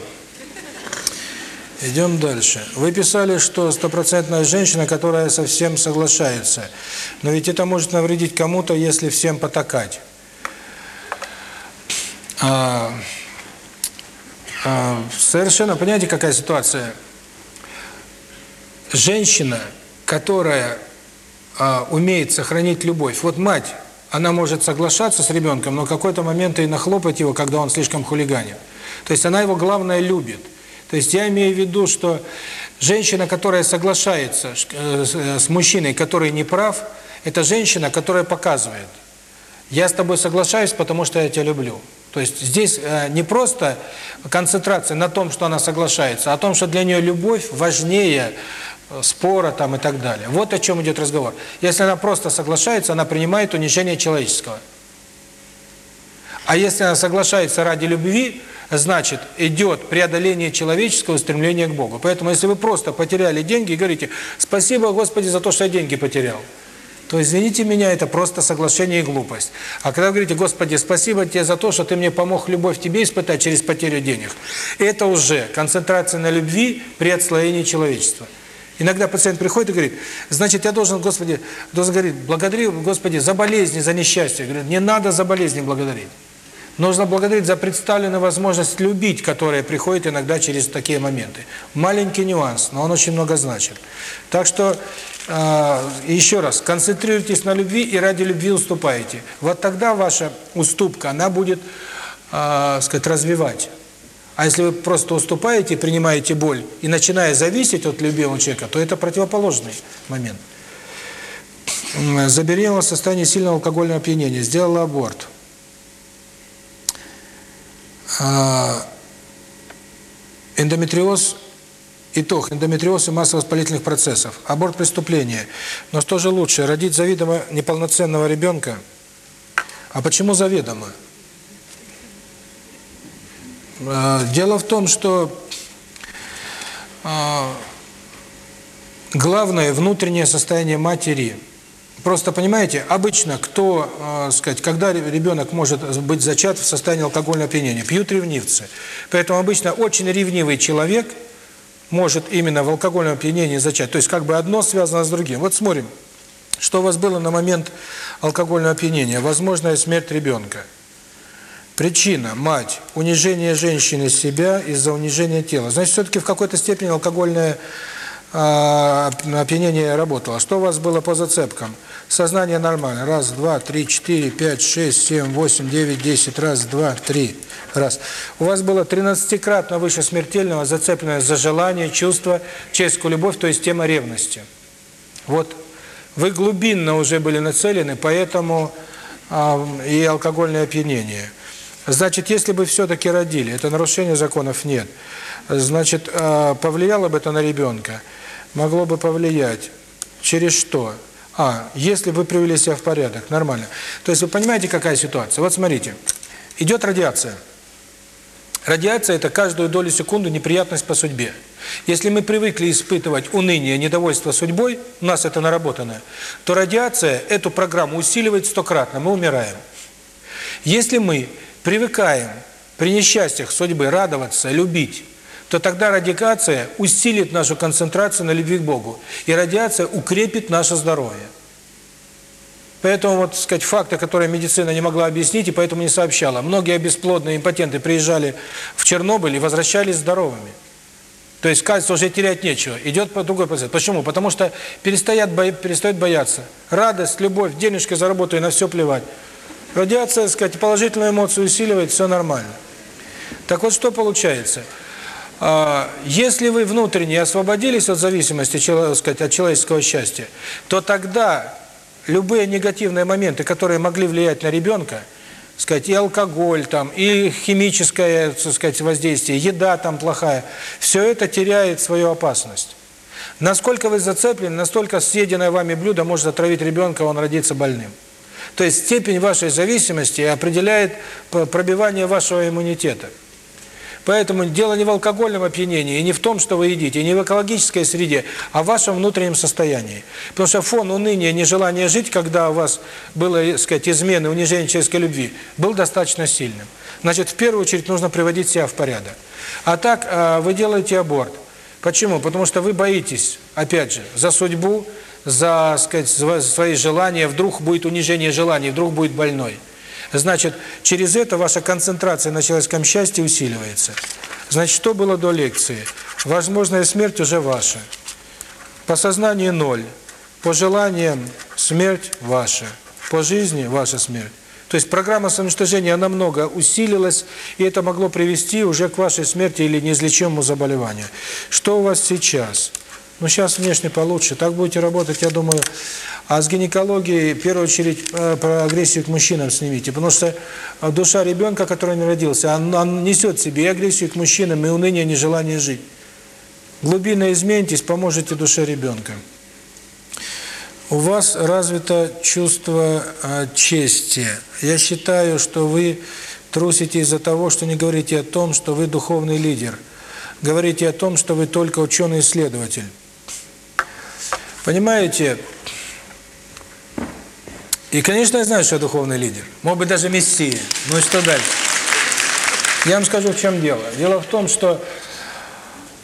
Идем дальше. Вы писали, что стопроцентная женщина, которая совсем соглашается. Но ведь это может навредить кому-то, если всем потакать. А, а, совершенно, понимаете, какая ситуация? Женщина, которая а, умеет сохранить любовь. Вот мать, она может соглашаться с ребенком, но какой-то момент и нахлопать его, когда он слишком хулиганит. То есть она его, главное, любит. То есть я имею в виду, что женщина, которая соглашается э, с мужчиной, который не прав, это женщина, которая показывает. Я с тобой соглашаюсь, потому что я тебя люблю. То есть здесь э, не просто концентрация на том, что она соглашается, а о том, что для нее любовь важнее э, спора там и так далее. Вот о чем идет разговор. Если она просто соглашается, она принимает унижение человеческого. А если она соглашается ради любви, значит, идет преодоление человеческого стремления к Богу. Поэтому, если вы просто потеряли деньги и говорите, спасибо, Господи, за то, что я деньги потерял, то, извините меня, это просто соглашение и глупость. А когда вы говорите, Господи, спасибо тебе за то, что ты мне помог любовь тебе испытать через потерю денег, это уже концентрация на любви при отслоении человечества. Иногда пациент приходит и говорит, значит, я должен, Господи, должен говорить, благодари, Господи, за болезни, за несчастье. Говорит, не надо за болезни благодарить. Нужно благодарить за представленную возможность любить, которая приходит иногда через такие моменты. Маленький нюанс, но он очень много значит. Так что, э, еще раз, концентрируйтесь на любви и ради любви уступаете. Вот тогда ваша уступка, она будет, э, сказать, развивать. А если вы просто уступаете, принимаете боль и начиная зависеть от любимого человека, то это противоположный момент. Забеременела в состоянии сильного алкогольного опьянения, сделала аборт. А, эндометриоз, итог, эндометриоз и масса воспалительных процессов. Аборт преступление. Но что же лучше, родить заведомо неполноценного ребенка? А почему заведомо? А, дело в том, что а, главное внутреннее состояние матери – Просто понимаете, обычно кто, э, сказать, когда ребенок может быть зачат в состоянии алкогольного опьянения, пьют ревнивцы. Поэтому обычно очень ревнивый человек может именно в алкогольном опьянении зачать. То есть как бы одно связано с другим. Вот смотрим, что у вас было на момент алкогольного опьянения. Возможная смерть ребенка. Причина – мать, унижение женщины себя из-за унижения тела. Значит, все-таки в какой-то степени алкогольное а, опьянение работало. Что у вас было по зацепкам? Сознание нормально. Раз, два, три, четыре, пять, шесть, семь, восемь, девять, десять. Раз, два, три. Раз. У вас было тринадцатикратно выше смертельного, зацепленное за желание, чувство, честную любовь, то есть тема ревности. Вот. Вы глубинно уже были нацелены, поэтому э, и алкогольное опьянение. Значит, если бы все-таки родили, это нарушение законов нет. Значит, э, повлияло бы это на ребенка – могло бы повлиять? Через что? А, если вы привели себя в порядок, нормально. То есть вы понимаете, какая ситуация? Вот смотрите, идет радиация. Радиация – это каждую долю секунды неприятность по судьбе. Если мы привыкли испытывать уныние, недовольство судьбой, у нас это наработано, то радиация эту программу усиливает стократно, мы умираем. Если мы привыкаем при несчастьях судьбы радоваться, любить, то тогда радикация усилит нашу концентрацию на любви к Богу. И радиация укрепит наше здоровье. Поэтому, вот, сказать, факты, которые медицина не могла объяснить, и поэтому не сообщала. Многие бесплодные импотенты приезжали в Чернобыль и возвращались здоровыми. То есть, кажется, уже терять нечего. Идет по другой процесс. Почему? Потому что перестают, перестают бояться. Радость, любовь, денежки заработаю, на все плевать. Радиация, сказать, положительную эмоцию усиливает, все нормально. Так вот, что получается? А, Если вы внутренне освободились от зависимости, сказать, от человеческого счастья, то тогда любые негативные моменты, которые могли влиять на ребенка, сказать, и алкоголь там, и химическое, так сказать, воздействие, еда там плохая, все это теряет свою опасность. Насколько вы зацеплены, настолько съеденное вами блюдо может отравить ребенка, он родится больным. То есть степень вашей зависимости определяет пробивание вашего иммунитета. Поэтому дело не в алкогольном опьянении, и не в том, что вы едите, и не в экологической среде, а в вашем внутреннем состоянии. Потому что фон уныния, нежелания жить, когда у вас было, так сказать, измены, унижение человеческой любви, был достаточно сильным. Значит, в первую очередь нужно приводить себя в порядок. А так а, вы делаете аборт. Почему? Потому что вы боитесь, опять же, за судьбу, за, сказать, за свои желания, вдруг будет унижение желаний, вдруг будет больной. Значит, через это ваша концентрация на человеческом счастье усиливается. Значит, что было до лекции? Возможная смерть уже ваша. По сознанию ноль. По желаниям смерть ваша. По жизни ваша смерть. То есть программа самоуничтожения намного усилилась, и это могло привести уже к вашей смерти или неизлечимому заболеванию. Что у вас сейчас? Ну, сейчас внешне получше, так будете работать, я думаю. А с гинекологией, в первую очередь, э, про агрессию к мужчинам снимите, потому что э, душа ребенка, который не родился, он, он несет себе и агрессию к мужчинам, и уныние, и нежелание жить. Глубинно изменитесь, поможете душе ребенка. У вас развито чувство э, чести. Я считаю, что вы трусите из-за того, что не говорите о том, что вы духовный лидер. Говорите о том, что вы только ученый-исследователь. Понимаете? И, конечно, я знаю, что я духовный лидер. Может быть, даже мессия. Ну и что дальше? Я вам скажу, в чем дело. Дело в том, что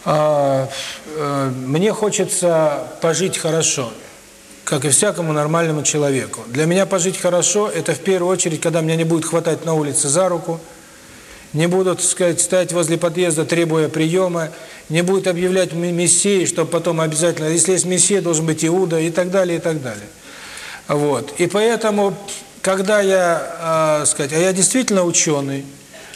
э, э, мне хочется пожить хорошо, как и всякому нормальному человеку. Для меня пожить хорошо – это в первую очередь, когда меня не будет хватать на улице за руку, не будут, так сказать, стоять возле подъезда, требуя приема, не будет объявлять мессией, чтобы потом обязательно, если есть мессия, должен быть Иуда и так далее, и так далее. Вот. И поэтому, когда я, э, сказать, а я действительно ученый,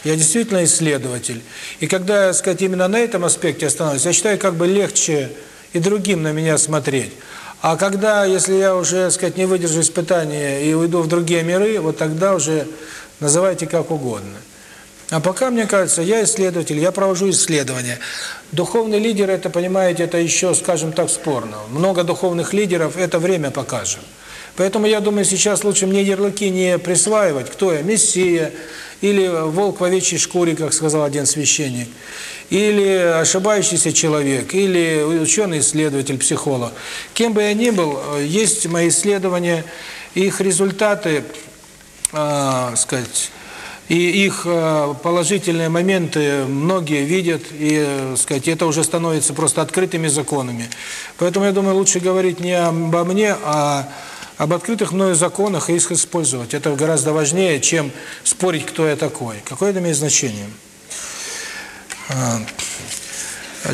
я действительно исследователь, и когда, так сказать, именно на этом аспекте остановлюсь, я считаю, как бы легче и другим на меня смотреть. А когда, если я уже, так сказать, не выдержу испытания и уйду в другие миры, вот тогда уже называйте как угодно. А пока, мне кажется, я исследователь, я провожу исследования. Духовный лидер, это, понимаете, это еще, скажем так, спорно. Много духовных лидеров, это время покажет. Поэтому я думаю, сейчас лучше мне ярлыки не присваивать, кто я, мессия, или волк в овечьей шкуре, как сказал один священник, или ошибающийся человек, или ученый-исследователь, психолог. Кем бы я ни был, есть мои исследования, их результаты, э, сказать, и их э, положительные моменты многие видят, и, э, сказать, это уже становится просто открытыми законами. Поэтому, я думаю, лучше говорить не обо мне, а об открытых мною законах и их использовать. Это гораздо важнее, чем спорить, кто я такой. Какое это имеет значение? А,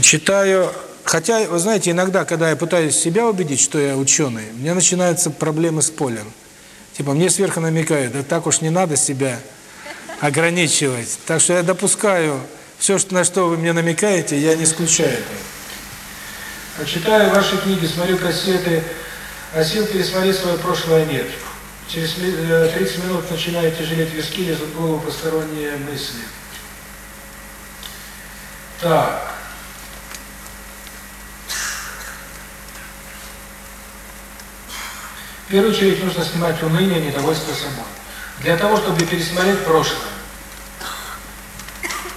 Читаю... Хотя, вы знаете, иногда, когда я пытаюсь себя убедить, что я ученый, меня начинаются проблемы с полем. Типа, мне сверху намекают, да так уж не надо себя ограничивать. Так что я допускаю все, на что вы мне намекаете, я не исключаю это. Читаю ваши книги, смотрю кассеты, а сил пересмотреть свое прошлое нет. Через 30 минут начинают тяжелеть виски, лезут в голову посторонние мысли. Так. В первую очередь нужно снимать уныние, недовольство собой. Для того, чтобы пересмотреть прошлое.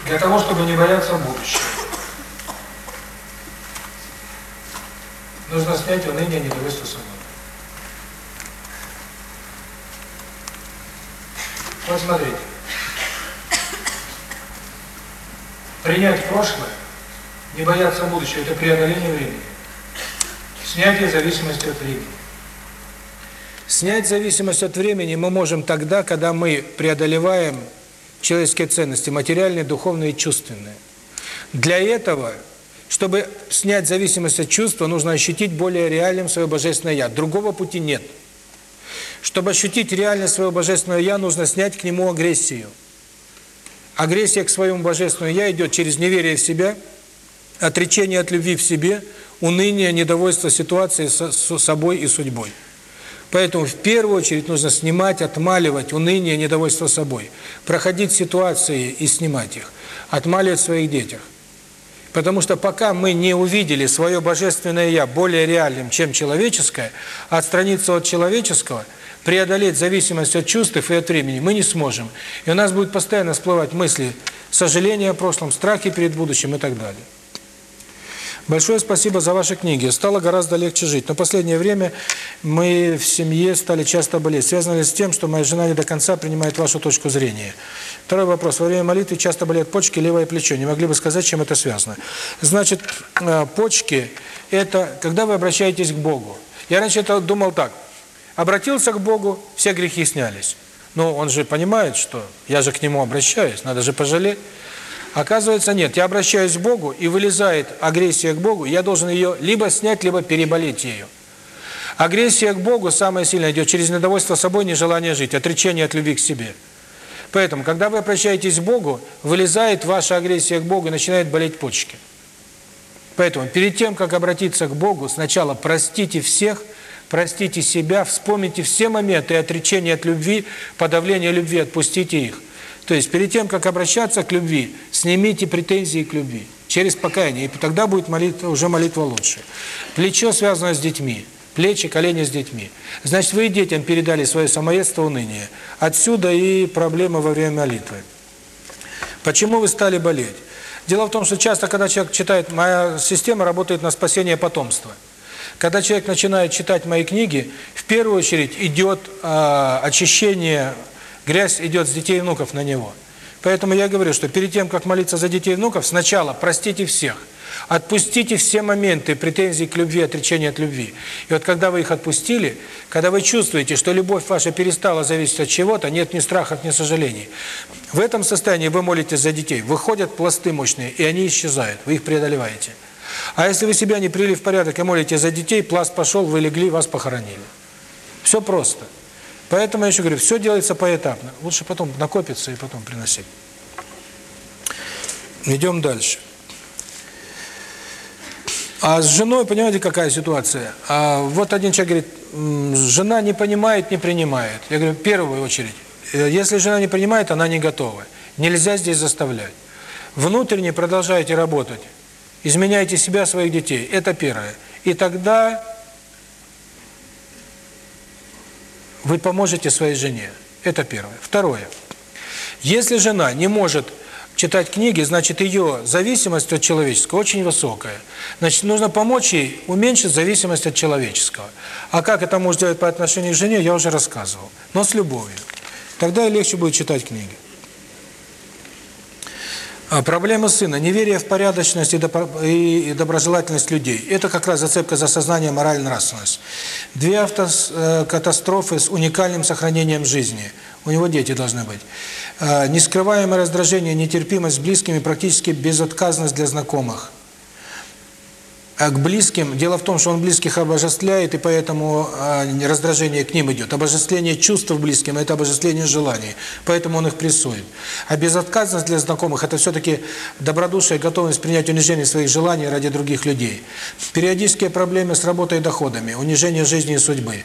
Для того, чтобы не бояться будущего. Нужно снять уныние, недовольство собой. Вот. Принять прошлое, не бояться будущего – это преодоление времени. Снятие зависимости от времени. Снять зависимость от времени мы можем тогда, когда мы преодолеваем человеческие ценности, материальные, духовные и чувственные. Для этого, чтобы снять зависимость от чувства, нужно ощутить более реальным свое Божественное Я. Другого пути нет. Чтобы ощутить реальность своего Божественного Я, нужно снять к нему агрессию. Агрессия к своему божественному «я» идет через неверие в себя, отречение от любви в себе, уныние, недовольство ситуацией с собой и судьбой. Поэтому в первую очередь нужно снимать, отмаливать уныние, недовольство собой. Проходить ситуации и снимать их. Отмаливать в своих детях. Потому что пока мы не увидели свое божественное «я» более реальным, чем человеческое, отстраниться от человеческого, преодолеть зависимость от чувств и от времени мы не сможем. И у нас будет постоянно всплывать мысли сожаления о прошлом, страхи перед будущим и так далее. Большое спасибо за ваши книги. Стало гораздо легче жить. Но последнее время мы в семье стали часто болеть. Связано ли с тем, что моя жена не до конца принимает вашу точку зрения? Второй вопрос. Во время молитвы часто болят почки, левое плечо. Не могли бы сказать, чем это связано? Значит, э, почки – это когда вы обращаетесь к Богу. Я раньше это думал так. Обратился к Богу, все грехи снялись. Но он же понимает, что я же к Нему обращаюсь, надо же пожалеть. Оказывается, нет. Я обращаюсь к Богу, и вылезает агрессия к Богу, я должен ее либо снять, либо переболеть ею. Агрессия к Богу самая сильная идет через недовольство собой, нежелание жить, отречение от любви к себе. Поэтому, когда вы обращаетесь к Богу, вылезает ваша агрессия к Богу и начинает болеть почки. Поэтому, перед тем, как обратиться к Богу, сначала простите всех, простите себя, вспомните все моменты отречения от любви, подавления любви, отпустите их. То есть перед тем, как обращаться к любви, снимите претензии к любви через покаяние, и тогда будет молитва, уже молитва лучше. Плечо связано с детьми, плечи, колени с детьми. Значит, вы детям передали свое самоедство, уныние. Отсюда и проблема во время молитвы. Почему вы стали болеть? Дело в том, что часто, когда человек читает, моя система работает на спасение потомства. Когда человек начинает читать мои книги, в первую очередь идет э, очищение Грязь идет с детей и внуков на него. Поэтому я говорю, что перед тем, как молиться за детей и внуков, сначала простите всех. Отпустите все моменты претензий к любви, отречения от любви. И вот когда вы их отпустили, когда вы чувствуете, что любовь ваша перестала зависеть от чего-то, нет ни страхов, ни сожалений, в этом состоянии вы молитесь за детей, выходят пласты мощные, и они исчезают, вы их преодолеваете. А если вы себя не привели в порядок и молитесь за детей, пласт пошел, вы легли, вас похоронили. Все просто. Поэтому я еще говорю, все делается поэтапно. Лучше потом накопиться и потом приносить. Идем дальше. А с женой, понимаете, какая ситуация? А вот один человек говорит, жена не понимает, не принимает. Я говорю, в первую очередь, э, если жена не принимает, она не готова. Нельзя здесь заставлять. Внутренне продолжайте работать. Изменяйте себя, своих детей. Это первое. И тогда вы поможете своей жене. Это первое. Второе. Если жена не может читать книги, значит, ее зависимость от человеческого очень высокая. Значит, нужно помочь ей уменьшить зависимость от человеческого. А как это можно сделать по отношению к жене, я уже рассказывал. Но с любовью. Тогда и легче будет читать книги. А проблема сына, неверие в порядочность и доброжелательность людей. Это как раз зацепка за сознание, мораль, нравственность. Две автокатастрофы с уникальным сохранением жизни. У него дети должны быть. А, нескрываемое раздражение, нетерпимость с близкими, практически безотказность для знакомых. А к близким, дело в том, что он близких обожествляет, и поэтому э, раздражение к ним идет. Обожествление чувств близким – это обожествление желаний, поэтому он их прессует. А безотказность для знакомых – это все-таки добродушие, готовность принять унижение своих желаний ради других людей. Периодические проблемы с работой и доходами, унижение жизни и судьбы.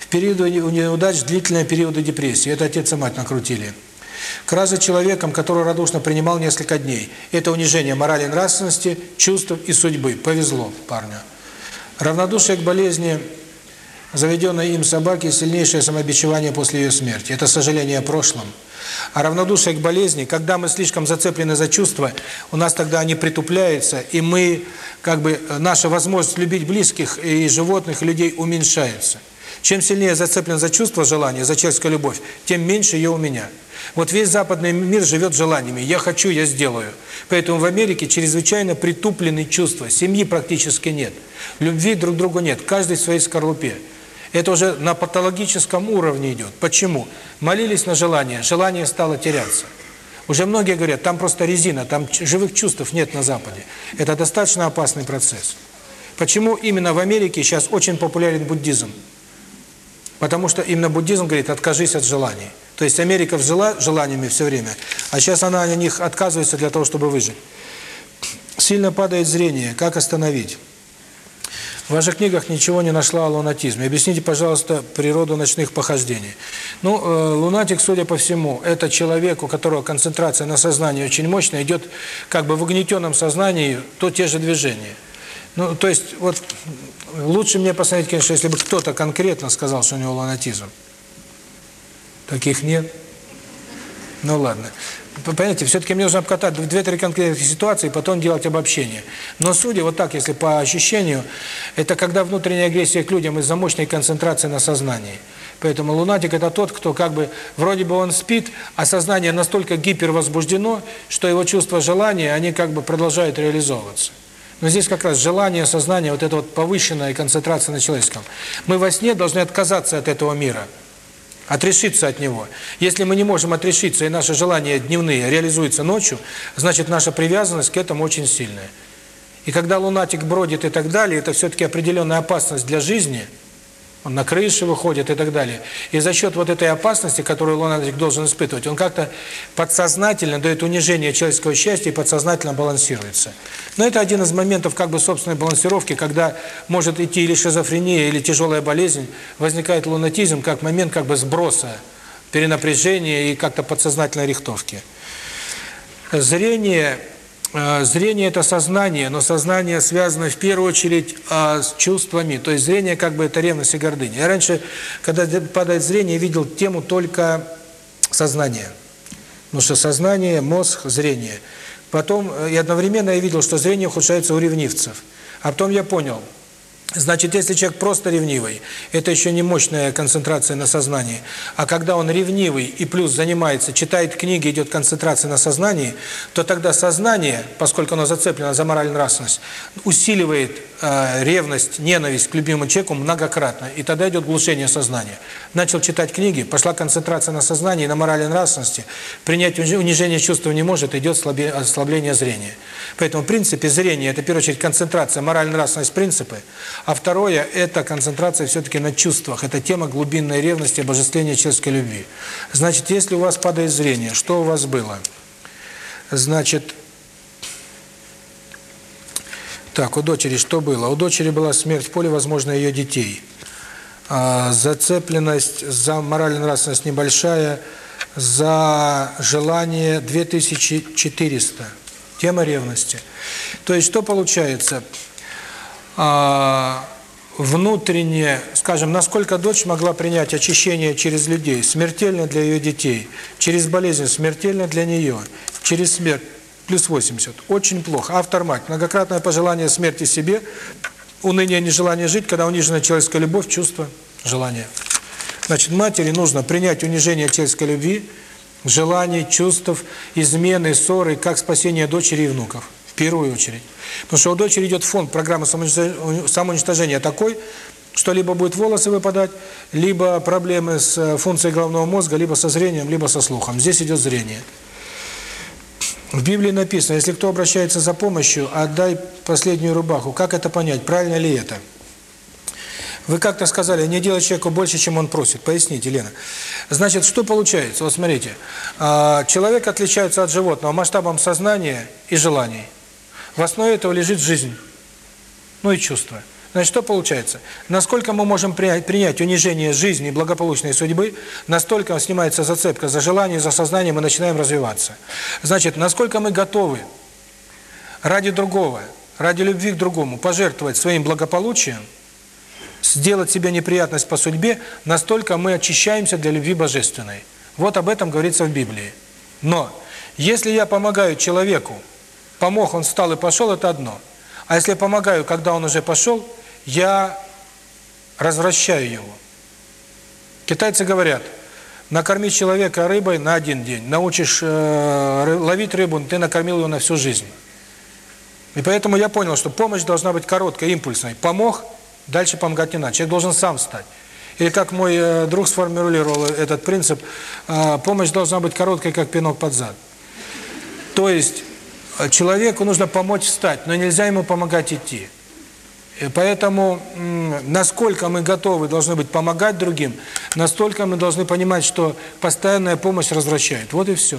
В периоды неудач длительные периоды депрессии. Это отец и мать накрутили. Кража человеком, который радушно принимал несколько дней. Это унижение морали, нравственности, чувств и судьбы. Повезло парню. Равнодушие к болезни заведенной им собаки – сильнейшее самобичевание после ее смерти. Это сожаление о прошлом. А равнодушие к болезни, когда мы слишком зацеплены за чувства, у нас тогда они притупляются, и мы, как бы, наша возможность любить близких и животных, и людей уменьшается. Чем сильнее зацеплен за чувство, желание, за человеческую любовь, тем меньше ее у меня. Вот весь западный мир живет желаниями. Я хочу, я сделаю. Поэтому в Америке чрезвычайно притупленные чувства. Семьи практически нет. Любви друг к другу нет. Каждый в своей скорлупе. Это уже на патологическом уровне идет. Почему? Молились на желание, желание стало теряться. Уже многие говорят, там просто резина, там живых чувств нет на Западе. Это достаточно опасный процесс. Почему именно в Америке сейчас очень популярен буддизм? Потому что именно буддизм говорит, откажись от желаний. То есть Америка жила желаниями все время, а сейчас она от них отказывается для того, чтобы выжить. Сильно падает зрение. Как остановить? В ваших книгах ничего не нашла о лунатизме. Объясните, пожалуйста, природу ночных похождений. Ну, э, лунатик, судя по всему, это человек, у которого концентрация на сознании очень мощная, идет как бы в угнетенном сознании, то те же движения. Ну, то есть, вот, лучше мне посмотреть, конечно, если бы кто-то конкретно сказал, что у него лунатизм. Таких нет. Ну, ладно. Понимаете, все-таки мне нужно обкатать две-три конкретных ситуации, потом делать обобщение. Но судя вот так, если по ощущению, это когда внутренняя агрессия к людям из-за мощной концентрации на сознании. Поэтому лунатик – это тот, кто как бы, вроде бы он спит, а сознание настолько гипервозбуждено, что его чувства желания, они как бы продолжают реализовываться. Но здесь как раз желание, сознание, вот эта вот повышенная концентрация на человеческом. Мы во сне должны отказаться от этого мира – отрешиться от него. Если мы не можем отрешиться, и наши желания дневные реализуются ночью, значит, наша привязанность к этому очень сильная. И когда лунатик бродит и так далее, это все-таки определенная опасность для жизни – он на крыше выходит и так далее. И за счет вот этой опасности, которую лунатик должен испытывать, он как-то подсознательно дает унижение человеческого счастья и подсознательно балансируется. Но это один из моментов как бы собственной балансировки, когда может идти или шизофрения, или тяжелая болезнь, возникает лунатизм как момент как бы сброса, перенапряжения и как-то подсознательной рихтовки. Зрение зрение – это сознание, но сознание связано в первую очередь а, с чувствами. То есть зрение как бы это ревность и гордыня. Я раньше, когда падает зрение, видел тему только сознания. Потому что сознание, мозг, зрение. Потом э, и одновременно я видел, что зрение ухудшается у ревнивцев. А потом я понял – Значит, если человек просто ревнивый, это еще не мощная концентрация на сознании. А когда он ревнивый и плюс занимается, читает книги, идет концентрация на сознании, то тогда сознание, поскольку оно зацеплено за моральную нравственность, усиливает э, ревность, ненависть к любимому человеку многократно. И тогда идет глушение сознания. Начал читать книги, пошла концентрация на сознании, на моральной нравственности. Принять унижение чувства не может, идет ослабление зрения. Поэтому, в принципе, зрение – это, в первую очередь, концентрация, моральная нравственность, принципы – а второе – это концентрация все-таки на чувствах. Это тема глубинной ревности, обожествления человеческой любви. Значит, если у вас падает зрение, что у вас было? Значит, так, у дочери что было? У дочери была смерть в поле, возможно, ее детей. А, зацепленность за моральную нравственность небольшая, за желание 2400. Тема ревности. То есть, что получается? А, внутренне, скажем, насколько дочь могла принять очищение через людей, смертельно для ее детей, через болезнь, смертельно для нее, через смерть, плюс 80. Очень плохо. Автор мать. Многократное пожелание смерти себе, уныние, нежелание жить, когда унижена человеческая любовь, чувство, желание. Значит, матери нужно принять унижение человеческой любви, желаний, чувств, измены, ссоры, как спасение дочери и внуков. Первую очередь. Потому что у дочери идет фонд программы самоуничтожения такой, что либо будет волосы выпадать, либо проблемы с э, функцией головного мозга, либо со зрением, либо со слухом. Здесь идет зрение. В Библии написано, если кто обращается за помощью, отдай последнюю рубаху. Как это понять? Правильно ли это? Вы как-то сказали, не делать человеку больше, чем он просит. Поясните, Лена. Значит, что получается? Вот смотрите. А, человек отличается от животного масштабом сознания и желаний. В основе этого лежит жизнь, ну и чувства. Значит, что получается? Насколько мы можем принять, унижение жизни и благополучной судьбы, настолько снимается зацепка за желание, за сознание, мы начинаем развиваться. Значит, насколько мы готовы ради другого, ради любви к другому пожертвовать своим благополучием, сделать себе неприятность по судьбе, настолько мы очищаемся для любви божественной. Вот об этом говорится в Библии. Но если я помогаю человеку Помог, он встал и пошел, это одно. А если я помогаю, когда он уже пошел, я развращаю его. Китайцы говорят, накормить человека рыбой на один день, научишь э, ловить рыбу, ты накормил его на всю жизнь. И поэтому я понял, что помощь должна быть короткой, импульсной. Помог, дальше помогать не надо. Человек должен сам встать. Или как мой э, друг сформулировал этот принцип, э, помощь должна быть короткой, как пинок под зад. То есть Человеку нужно помочь встать, но нельзя ему помогать идти. И поэтому, насколько мы готовы должны быть помогать другим, настолько мы должны понимать, что постоянная помощь развращает. Вот и все.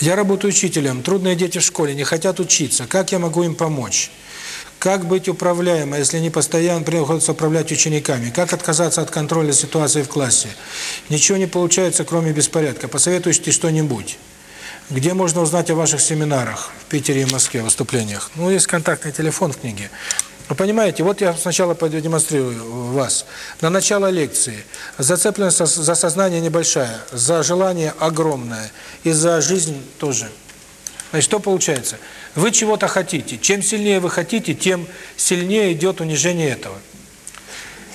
Я работаю учителем, трудные дети в школе, не хотят учиться. Как я могу им помочь? Как быть управляемым, если не постоянно приходится управлять учениками? Как отказаться от контроля ситуации в классе? Ничего не получается, кроме беспорядка. Посоветуйте что-нибудь. Где можно узнать о ваших семинарах в Питере и Москве, выступлениях? Ну, есть контактный телефон в книге. Вы понимаете, вот я сначала продемонстрирую вас. На начало лекции зацепленность за сознание небольшая, за желание огромное, и за жизнь тоже. Значит, что получается? Вы чего-то хотите. Чем сильнее вы хотите, тем сильнее идет унижение этого.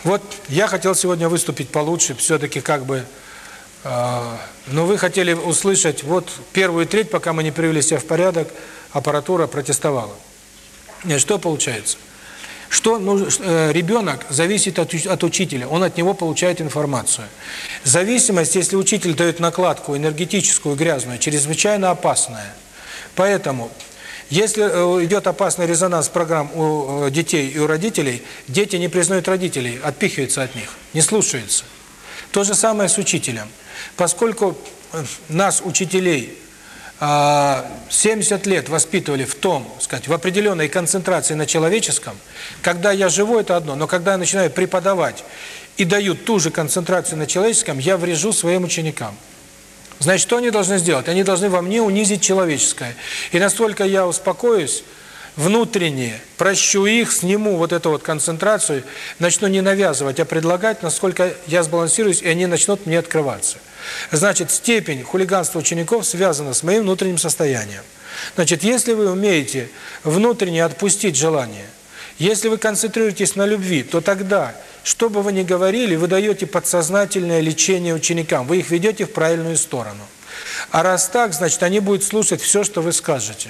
Вот я хотел сегодня выступить получше, все-таки как бы... Э, но вы хотели услышать, вот первую треть, пока мы не привели себя в порядок, аппаратура протестовала. Нет, что получается? Что ну, ребенок зависит от, от учителя, он от него получает информацию. Зависимость, если учитель дает накладку энергетическую, грязную, чрезвычайно опасная – Поэтому, если э, идет опасный резонанс программ у э, детей и у родителей, дети не признают родителей, отпихиваются от них, не слушаются. То же самое с учителем. Поскольку нас, учителей, 70 лет воспитывали в том, сказать, в определенной концентрации на человеческом, когда я живу, это одно, но когда я начинаю преподавать и даю ту же концентрацию на человеческом, я врежу своим ученикам. Значит, что они должны сделать? Они должны во мне унизить человеческое. И настолько я успокоюсь, внутренне прощу их, сниму вот эту вот концентрацию, начну не навязывать, а предлагать, насколько я сбалансируюсь, и они начнут мне открываться. Значит, степень хулиганства учеников связана с моим внутренним состоянием. Значит, если вы умеете внутренне отпустить желание, если вы концентрируетесь на любви, то тогда что бы вы ни говорили, вы даете подсознательное лечение ученикам, вы их ведете в правильную сторону. А раз так, значит, они будут слушать все, что вы скажете.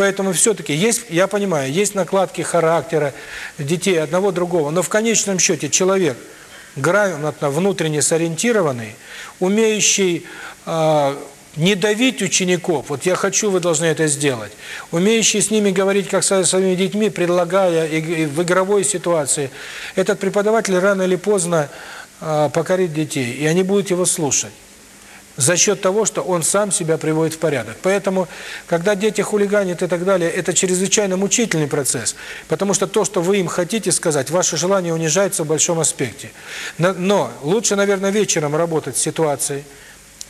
Поэтому все-таки есть, я понимаю, есть накладки характера детей одного другого, но в конечном счете человек грамотно внутренне сориентированный, умеющий э, не давить учеников, вот я хочу, вы должны это сделать, умеющий с ними говорить, как со своими детьми, предлагая и в игровой ситуации, этот преподаватель рано или поздно э, покорит детей, и они будут его слушать. За счет того, что он сам себя приводит в порядок. Поэтому, когда дети хулиганят и так далее, это чрезвычайно мучительный процесс. Потому что то, что вы им хотите сказать, ваше желание унижается в большом аспекте. Но лучше, наверное, вечером работать с ситуацией,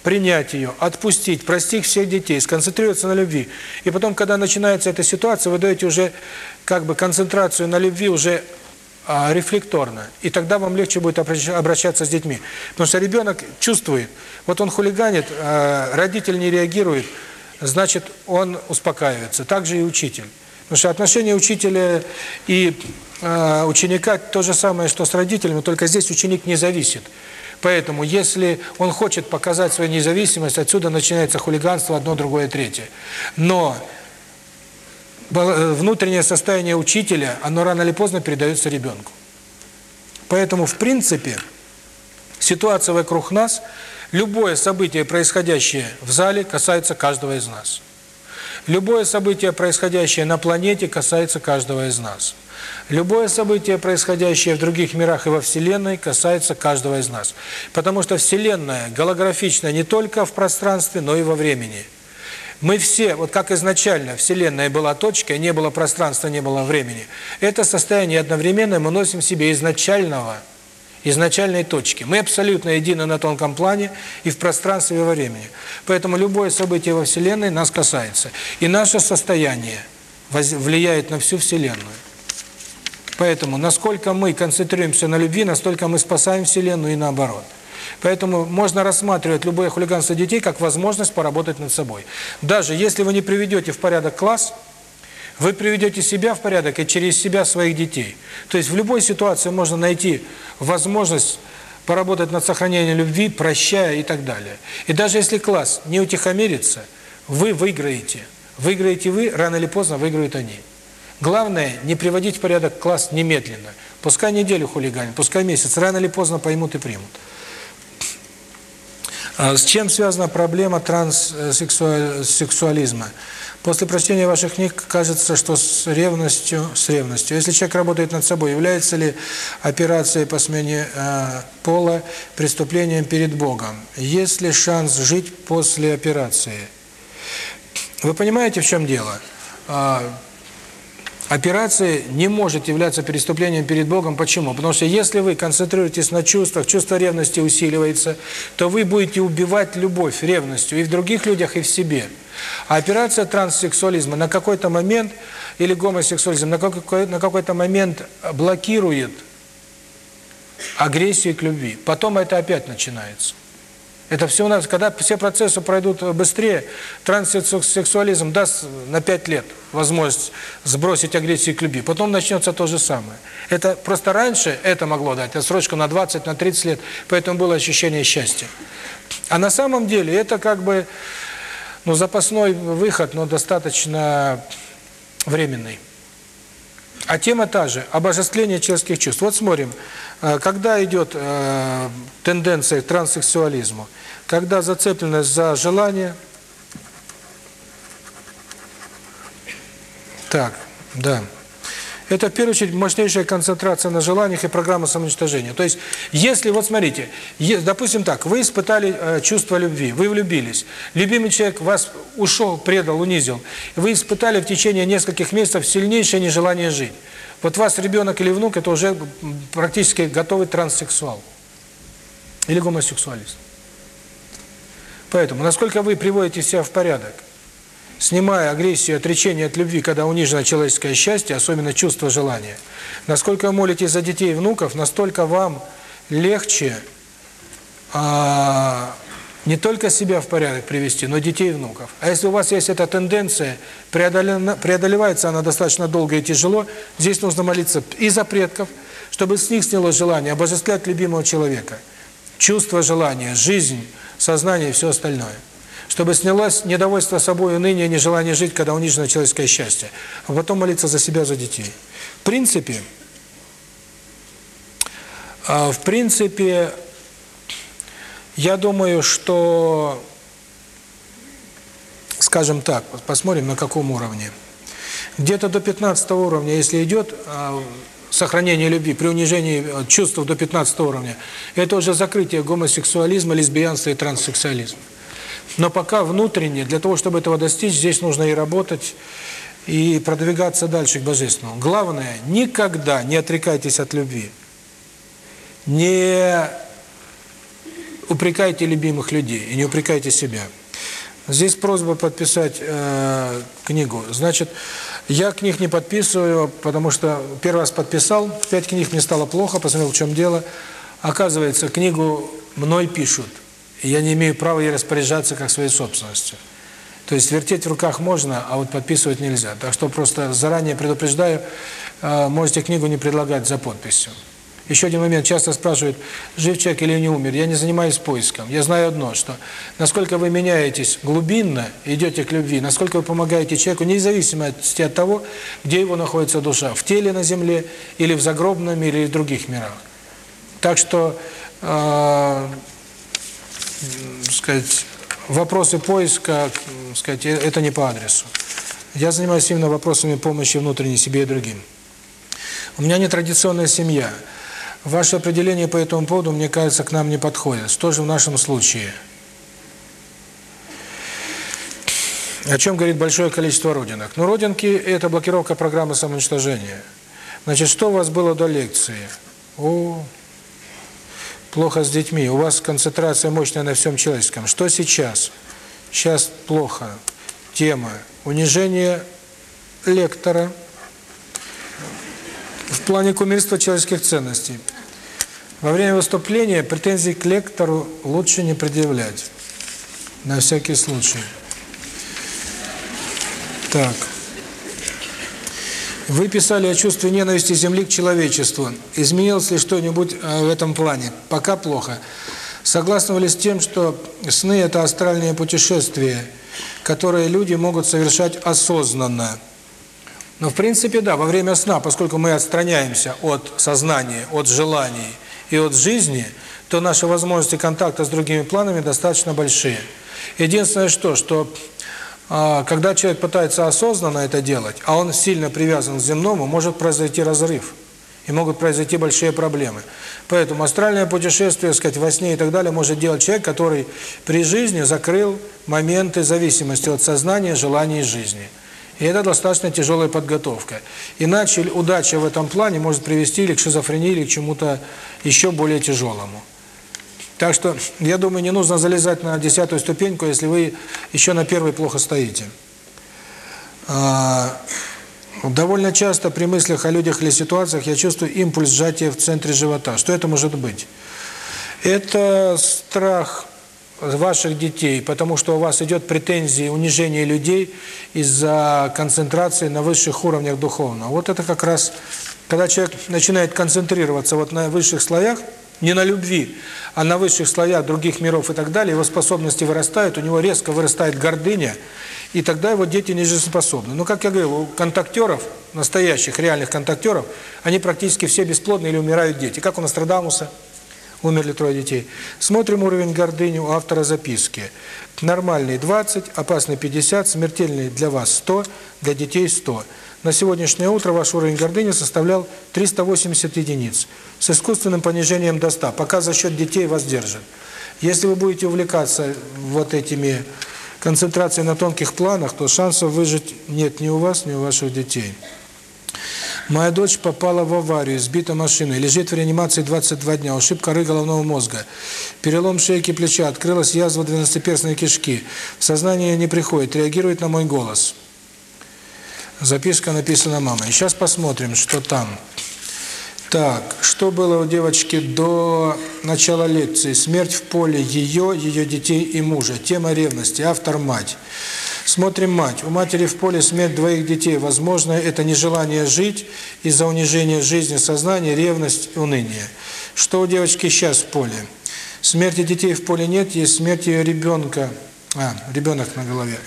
принять ее, отпустить, простить всех детей, сконцентрироваться на любви. И потом, когда начинается эта ситуация, вы даете уже как бы концентрацию на любви уже рефлекторно. И тогда вам легче будет обращаться с детьми. Потому что ребенок чувствует, вот он хулиганит, а, родитель не реагирует, значит, он успокаивается. Также и учитель. Потому что отношения учителя и э, ученика то же самое, что с родителями, только здесь ученик не зависит. Поэтому, если он хочет показать свою независимость, отсюда начинается хулиганство, одно, другое, третье. Но внутреннее состояние учителя, оно рано или поздно передается ребенку. Поэтому, в принципе, ситуация вокруг нас, любое событие, происходящее в зале, касается каждого из нас. Любое событие, происходящее на планете, касается каждого из нас. Любое событие, происходящее в других мирах и во Вселенной, касается каждого из нас. Потому что Вселенная голографична не только в пространстве, но и во времени. Мы все, вот как изначально Вселенная была точкой, не было пространства, не было времени, это состояние одновременно мы носим в себе изначального, изначальной точки. Мы абсолютно едины на тонком плане и в пространстве, и во времени. Поэтому любое событие во Вселенной нас касается. И наше состояние влияет на всю Вселенную. Поэтому, насколько мы концентрируемся на любви, настолько мы спасаем Вселенную и наоборот. Поэтому можно рассматривать любое хулиганство детей как возможность поработать над собой. Даже если вы не приведете в порядок класс, вы приведете себя в порядок и через себя своих детей. То есть в любой ситуации можно найти возможность поработать над сохранением любви, прощая и так далее. И даже если класс не утихомирится, вы выиграете. Выиграете вы, рано или поздно выиграют они. Главное, не приводить в порядок класс немедленно. Пускай неделю хулиганят, пускай месяц, рано или поздно поймут и примут. А С чем связана проблема транссексуализма? После прочтения ваших книг кажется, что с ревностью, с ревностью. Если человек работает над собой, является ли операция по смене э, пола преступлением перед Богом? Есть ли шанс жить после операции? Вы понимаете, в чем дело? Операция не может являться преступлением перед Богом. Почему? Потому что если вы концентрируетесь на чувствах, чувство ревности усиливается, то вы будете убивать любовь ревностью и в других людях, и в себе. А операция транссексуализма на какой-то момент, или гомосексуализм, на какой-то момент блокирует агрессию к любви. Потом это опять начинается. Это все у нас, когда все процессы пройдут быстрее, транссексуализм даст на 5 лет возможность сбросить агрессию к любви. Потом начнется то же самое. Это просто раньше это могло дать отсрочку на 20, на 30 лет, поэтому было ощущение счастья. А на самом деле это как бы ну запасной выход, но достаточно временный. А тема та же – обожествление человеческих чувств. Вот смотрим, э, когда идет э, тенденция к транссексуализму, когда зацепленность за желание. Так, да. Это, в первую очередь, мощнейшая концентрация на желаниях и программа самоуничтожения. То есть, если, вот смотрите, допустим так, вы испытали э, чувство любви, вы влюбились, любимый человек вас ушел, предал, унизил, вы испытали в течение нескольких месяцев сильнейшее нежелание жить. Вот вас ребенок или внук, это уже практически готовый транссексуал или гомосексуалист. Поэтому, насколько вы приводите себя в порядок, снимая агрессию, отречение от любви, когда унижено человеческое счастье, особенно чувство желания, насколько молитесь за детей и внуков, настолько вам легче а, не только себя в порядок привести, но и детей и внуков. А если у вас есть эта тенденция, преодолевается она достаточно долго и тяжело, здесь нужно молиться и за предков, чтобы с них снялось желание обожествлять любимого человека, чувство желания, жизнь, сознание и все остальное чтобы снялось недовольство собой, уныние, нежелание жить, когда унижено человеческое счастье, а потом молиться за себя, за детей. В принципе, а, в принципе, я думаю, что, скажем так, посмотрим на каком уровне. Где-то до 15 уровня, если идет а, сохранение любви, при унижении а, чувств до 15 уровня, это уже закрытие гомосексуализма, лесбиянства и транссексуализма. Но пока внутренне, для того, чтобы этого достичь, здесь нужно и работать, и продвигаться дальше к Божественному. Главное, никогда не отрекайтесь от любви. Не упрекайте любимых людей и не упрекайте себя. Здесь просьба подписать э, книгу. Значит, я книг не подписываю, потому что первый раз подписал, пять книг мне стало плохо, посмотрел, в чем дело. Оказывается, книгу мной пишут и я не имею права ей распоряжаться как своей собственностью. То есть вертеть в руках можно, а вот подписывать нельзя. Так что просто заранее предупреждаю, э, можете книгу не предлагать за подписью. Еще один момент. Часто спрашивают, жив человек или не умер. Я не занимаюсь поиском. Я знаю одно, что насколько вы меняетесь глубинно, идете к любви, насколько вы помогаете человеку, независимо от того, где его находится душа, в теле на земле, или в загробном мире, или в других мирах. Так что... Э сказать, вопросы поиска, сказать, э, это не по адресу. Я занимаюсь именно вопросами помощи внутренней себе и другим. У меня нетрадиционная семья. Ваше определение по этому поводу, мне кажется, к нам не подходит. Что же в нашем случае? О чем говорит большое количество родинок? Ну, родинки – это блокировка программы самоуничтожения. Значит, что у вас было до лекции? О, плохо с детьми, у вас концентрация мощная на всем человеческом. Что сейчас? Сейчас плохо. Тема унижение лектора в плане кумирства человеческих ценностей. Во время выступления претензий к лектору лучше не предъявлять. На всякий случай. Так. Вы писали о чувстве ненависти Земли к человечеству. Изменилось ли что-нибудь э, в этом плане? Пока плохо. Согласны ли с тем, что сны – это астральные путешествия, которые люди могут совершать осознанно? Но ну, в принципе, да, во время сна, поскольку мы отстраняемся от сознания, от желаний и от жизни, то наши возможности контакта с другими планами достаточно большие. Единственное что, что когда человек пытается осознанно это делать, а он сильно привязан к земному, может произойти разрыв. И могут произойти большие проблемы. Поэтому астральное путешествие, сказать, во сне и так далее может делать человек, который при жизни закрыл моменты зависимости от сознания, желаний жизни. И это достаточно тяжелая подготовка. Иначе удача в этом плане может привести или к шизофрении, или к чему-то еще более тяжелому. Так что, я думаю, не нужно залезать на десятую ступеньку, если вы еще на первой плохо стоите. А, довольно часто при мыслях о людях или ситуациях я чувствую импульс сжатия в центре живота. Что это может быть? Это страх ваших детей, потому что у вас идет претензии, унижение людей из-за концентрации на высших уровнях духовного. Вот это как раз, когда человек начинает концентрироваться вот на высших слоях, не на любви, а на высших слоях других миров и так далее, его способности вырастают, у него резко вырастает гордыня, и тогда его дети не жизнеспособны. Но, как я говорил, у контактеров, настоящих, реальных контактеров, они практически все бесплодны или умирают дети. Как у Нострадамуса, умерли трое детей. Смотрим уровень гордыни у автора записки. Нормальный 20, опасный 50, смертельный для вас 100, для детей 100. На сегодняшнее утро ваш уровень гордыни составлял 380 единиц. С искусственным понижением до 100, пока за счет детей вас держит. Если вы будете увлекаться вот этими концентрацией на тонких планах, то шансов выжить нет ни у вас, ни у ваших детей. Моя дочь попала в аварию, сбита машиной, лежит в реанимации 22 дня, ушиб коры головного мозга, перелом шейки плеча, открылась язва двенадцатиперстной кишки, в сознание не приходит, реагирует на мой голос. Записка написана мамой. Сейчас посмотрим, что там. Так, что было у девочки до начала лекции? Смерть в поле ее, ее детей и мужа. Тема ревности. Автор мать. Смотрим мать. У матери в поле смерть двоих детей. Возможно, это нежелание жить из-за унижения жизни, сознания, ревность, уныние. Что у девочки сейчас в поле? Смерти детей в поле нет, есть смерть ее ребенка. А, ребенок на голове.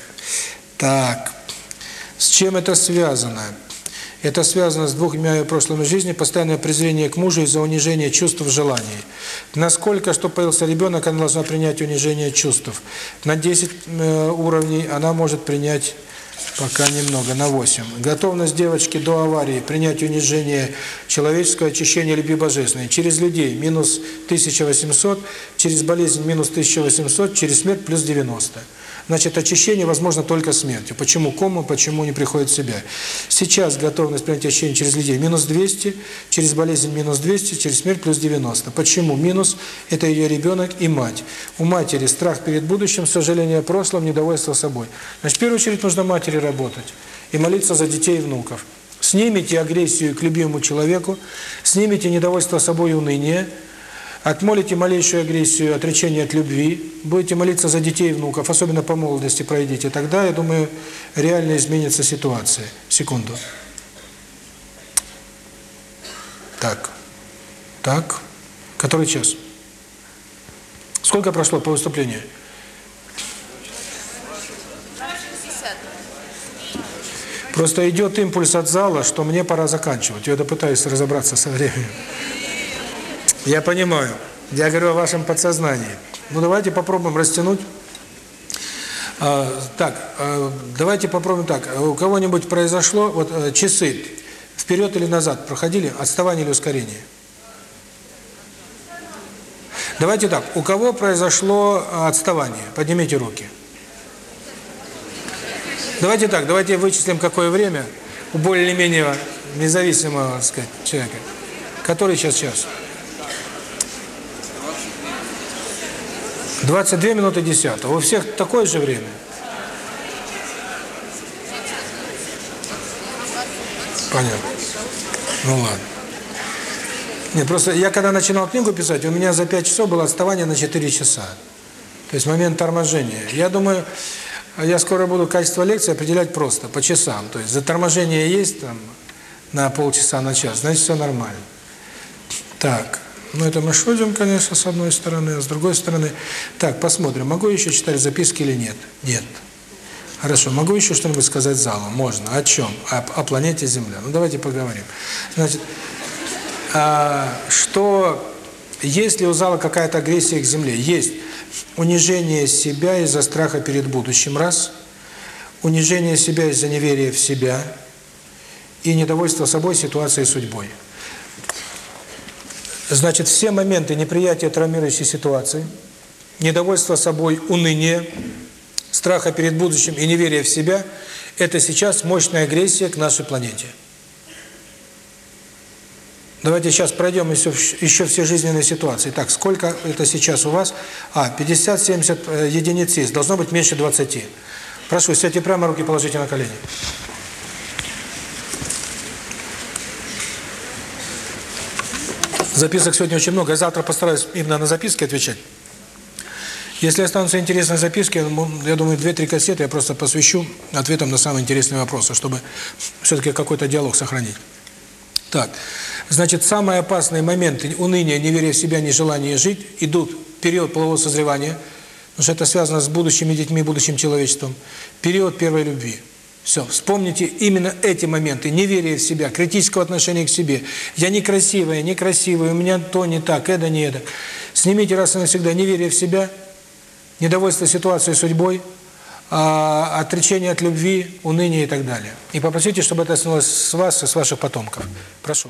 Так, с чем это связано? Это связано с двумя прошлыми жизнями, постоянное презрение к мужу из-за унижения чувств желаний. Насколько, что появился ребенок, она должна принять унижение чувств. На 10 э, уровней она может принять пока немного, на 8. Готовность девочки до аварии принять унижение человеческого очищения любви божественной. Через людей минус 1800, через болезнь минус 1800, через смерть плюс 90. Значит, очищение возможно только смертью. Почему кома, почему не приходит в себя? Сейчас готовность принять очищение через людей минус 200, через болезнь минус 200, через смерть плюс 90. Почему? Минус – это ее ребенок и мать. У матери страх перед будущим, сожаление о прошлом, недовольство собой. Значит, в первую очередь нужно матери работать и молиться за детей и внуков. Снимите агрессию к любимому человеку, снимите недовольство собой и уныние – Отмолите малейшую агрессию, отречение от любви, будете молиться за детей и внуков, особенно по молодости пройдите, тогда, я думаю, реально изменится ситуация. Секунду. Так. Так. Который час? Сколько прошло по выступлению? Просто идет импульс от зала, что мне пора заканчивать. Я пытаюсь разобраться со временем. Я понимаю. Я говорю о вашем подсознании. Ну, давайте попробуем растянуть. А, так, а, давайте попробуем так. У кого-нибудь произошло, вот э, часы, вперед или назад проходили, отставание или ускорение? Давайте так, у кого произошло отставание? Поднимите руки. Давайте так, давайте вычислим, какое время у более-менее независимого, так сказать, человека. Который сейчас час? 22 минуты 10. У всех такое же время? Понятно. Ну ладно. Нет, просто я когда начинал книгу писать, у меня за 5 часов было отставание на 4 часа. То есть момент торможения. Я думаю, я скоро буду качество лекции определять просто, по часам. То есть заторможение есть там на полчаса, на час, значит все нормально. Так. Ну, это мы шутим, конечно, с одной стороны, а с другой стороны... Так, посмотрим, могу еще читать записки или нет? Нет. Хорошо, могу еще что-нибудь сказать залу? Можно. О чем? О, о планете Земля. Ну, давайте поговорим. Значит, а, что Есть ли у зала какая-то агрессия к Земле? Есть. Унижение себя из-за страха перед будущим, раз. Унижение себя из-за неверия в себя. И недовольство собой, ситуацией, судьбой. Значит, все моменты неприятия травмирующей ситуации, недовольство собой, уныние, страха перед будущим и неверия в себя – это сейчас мощная агрессия к нашей планете. Давайте сейчас пройдем еще, еще все жизненные ситуации. Так, сколько это сейчас у вас? А, 50-70 единиц есть. Должно быть меньше 20. Прошу, сядьте прямо, руки положите на колени. Записок сегодня очень много. Я завтра постараюсь именно на записки отвечать. Если останутся интересные записки, я думаю, 2-3 кассеты я просто посвящу ответам на самые интересные вопросы, чтобы все-таки какой-то диалог сохранить. Так, значит, самые опасные моменты уныния, неверия в себя, нежелания жить идут период полового созревания, потому что это связано с будущими детьми, будущим человечеством, период первой любви. Все, вспомните именно эти моменты, неверие в себя, критического отношения к себе. Я некрасивая, некрасивая, у меня то не так, это не это. Снимите раз и навсегда неверие в себя, недовольство ситуацией, судьбой, а, отречение от любви, уныние и так далее. И попросите, чтобы это снялось с вас и с ваших потомков. Прошу.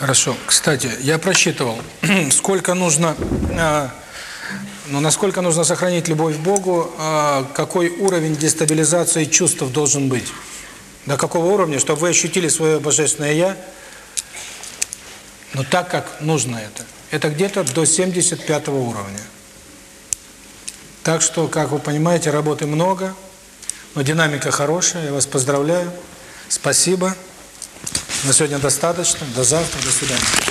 Хорошо. Кстати, я просчитывал, сколько нужно, э, ну, насколько нужно сохранить любовь к Богу, э, какой уровень дестабилизации чувств должен быть. До какого уровня, чтобы вы ощутили свое Божественное Я, но так, как нужно это. Это где-то до 75 уровня. Так что, как вы понимаете, работы много, но динамика хорошая, я вас поздравляю. Спасибо. На сегодня достаточно. До завтра. До свидания.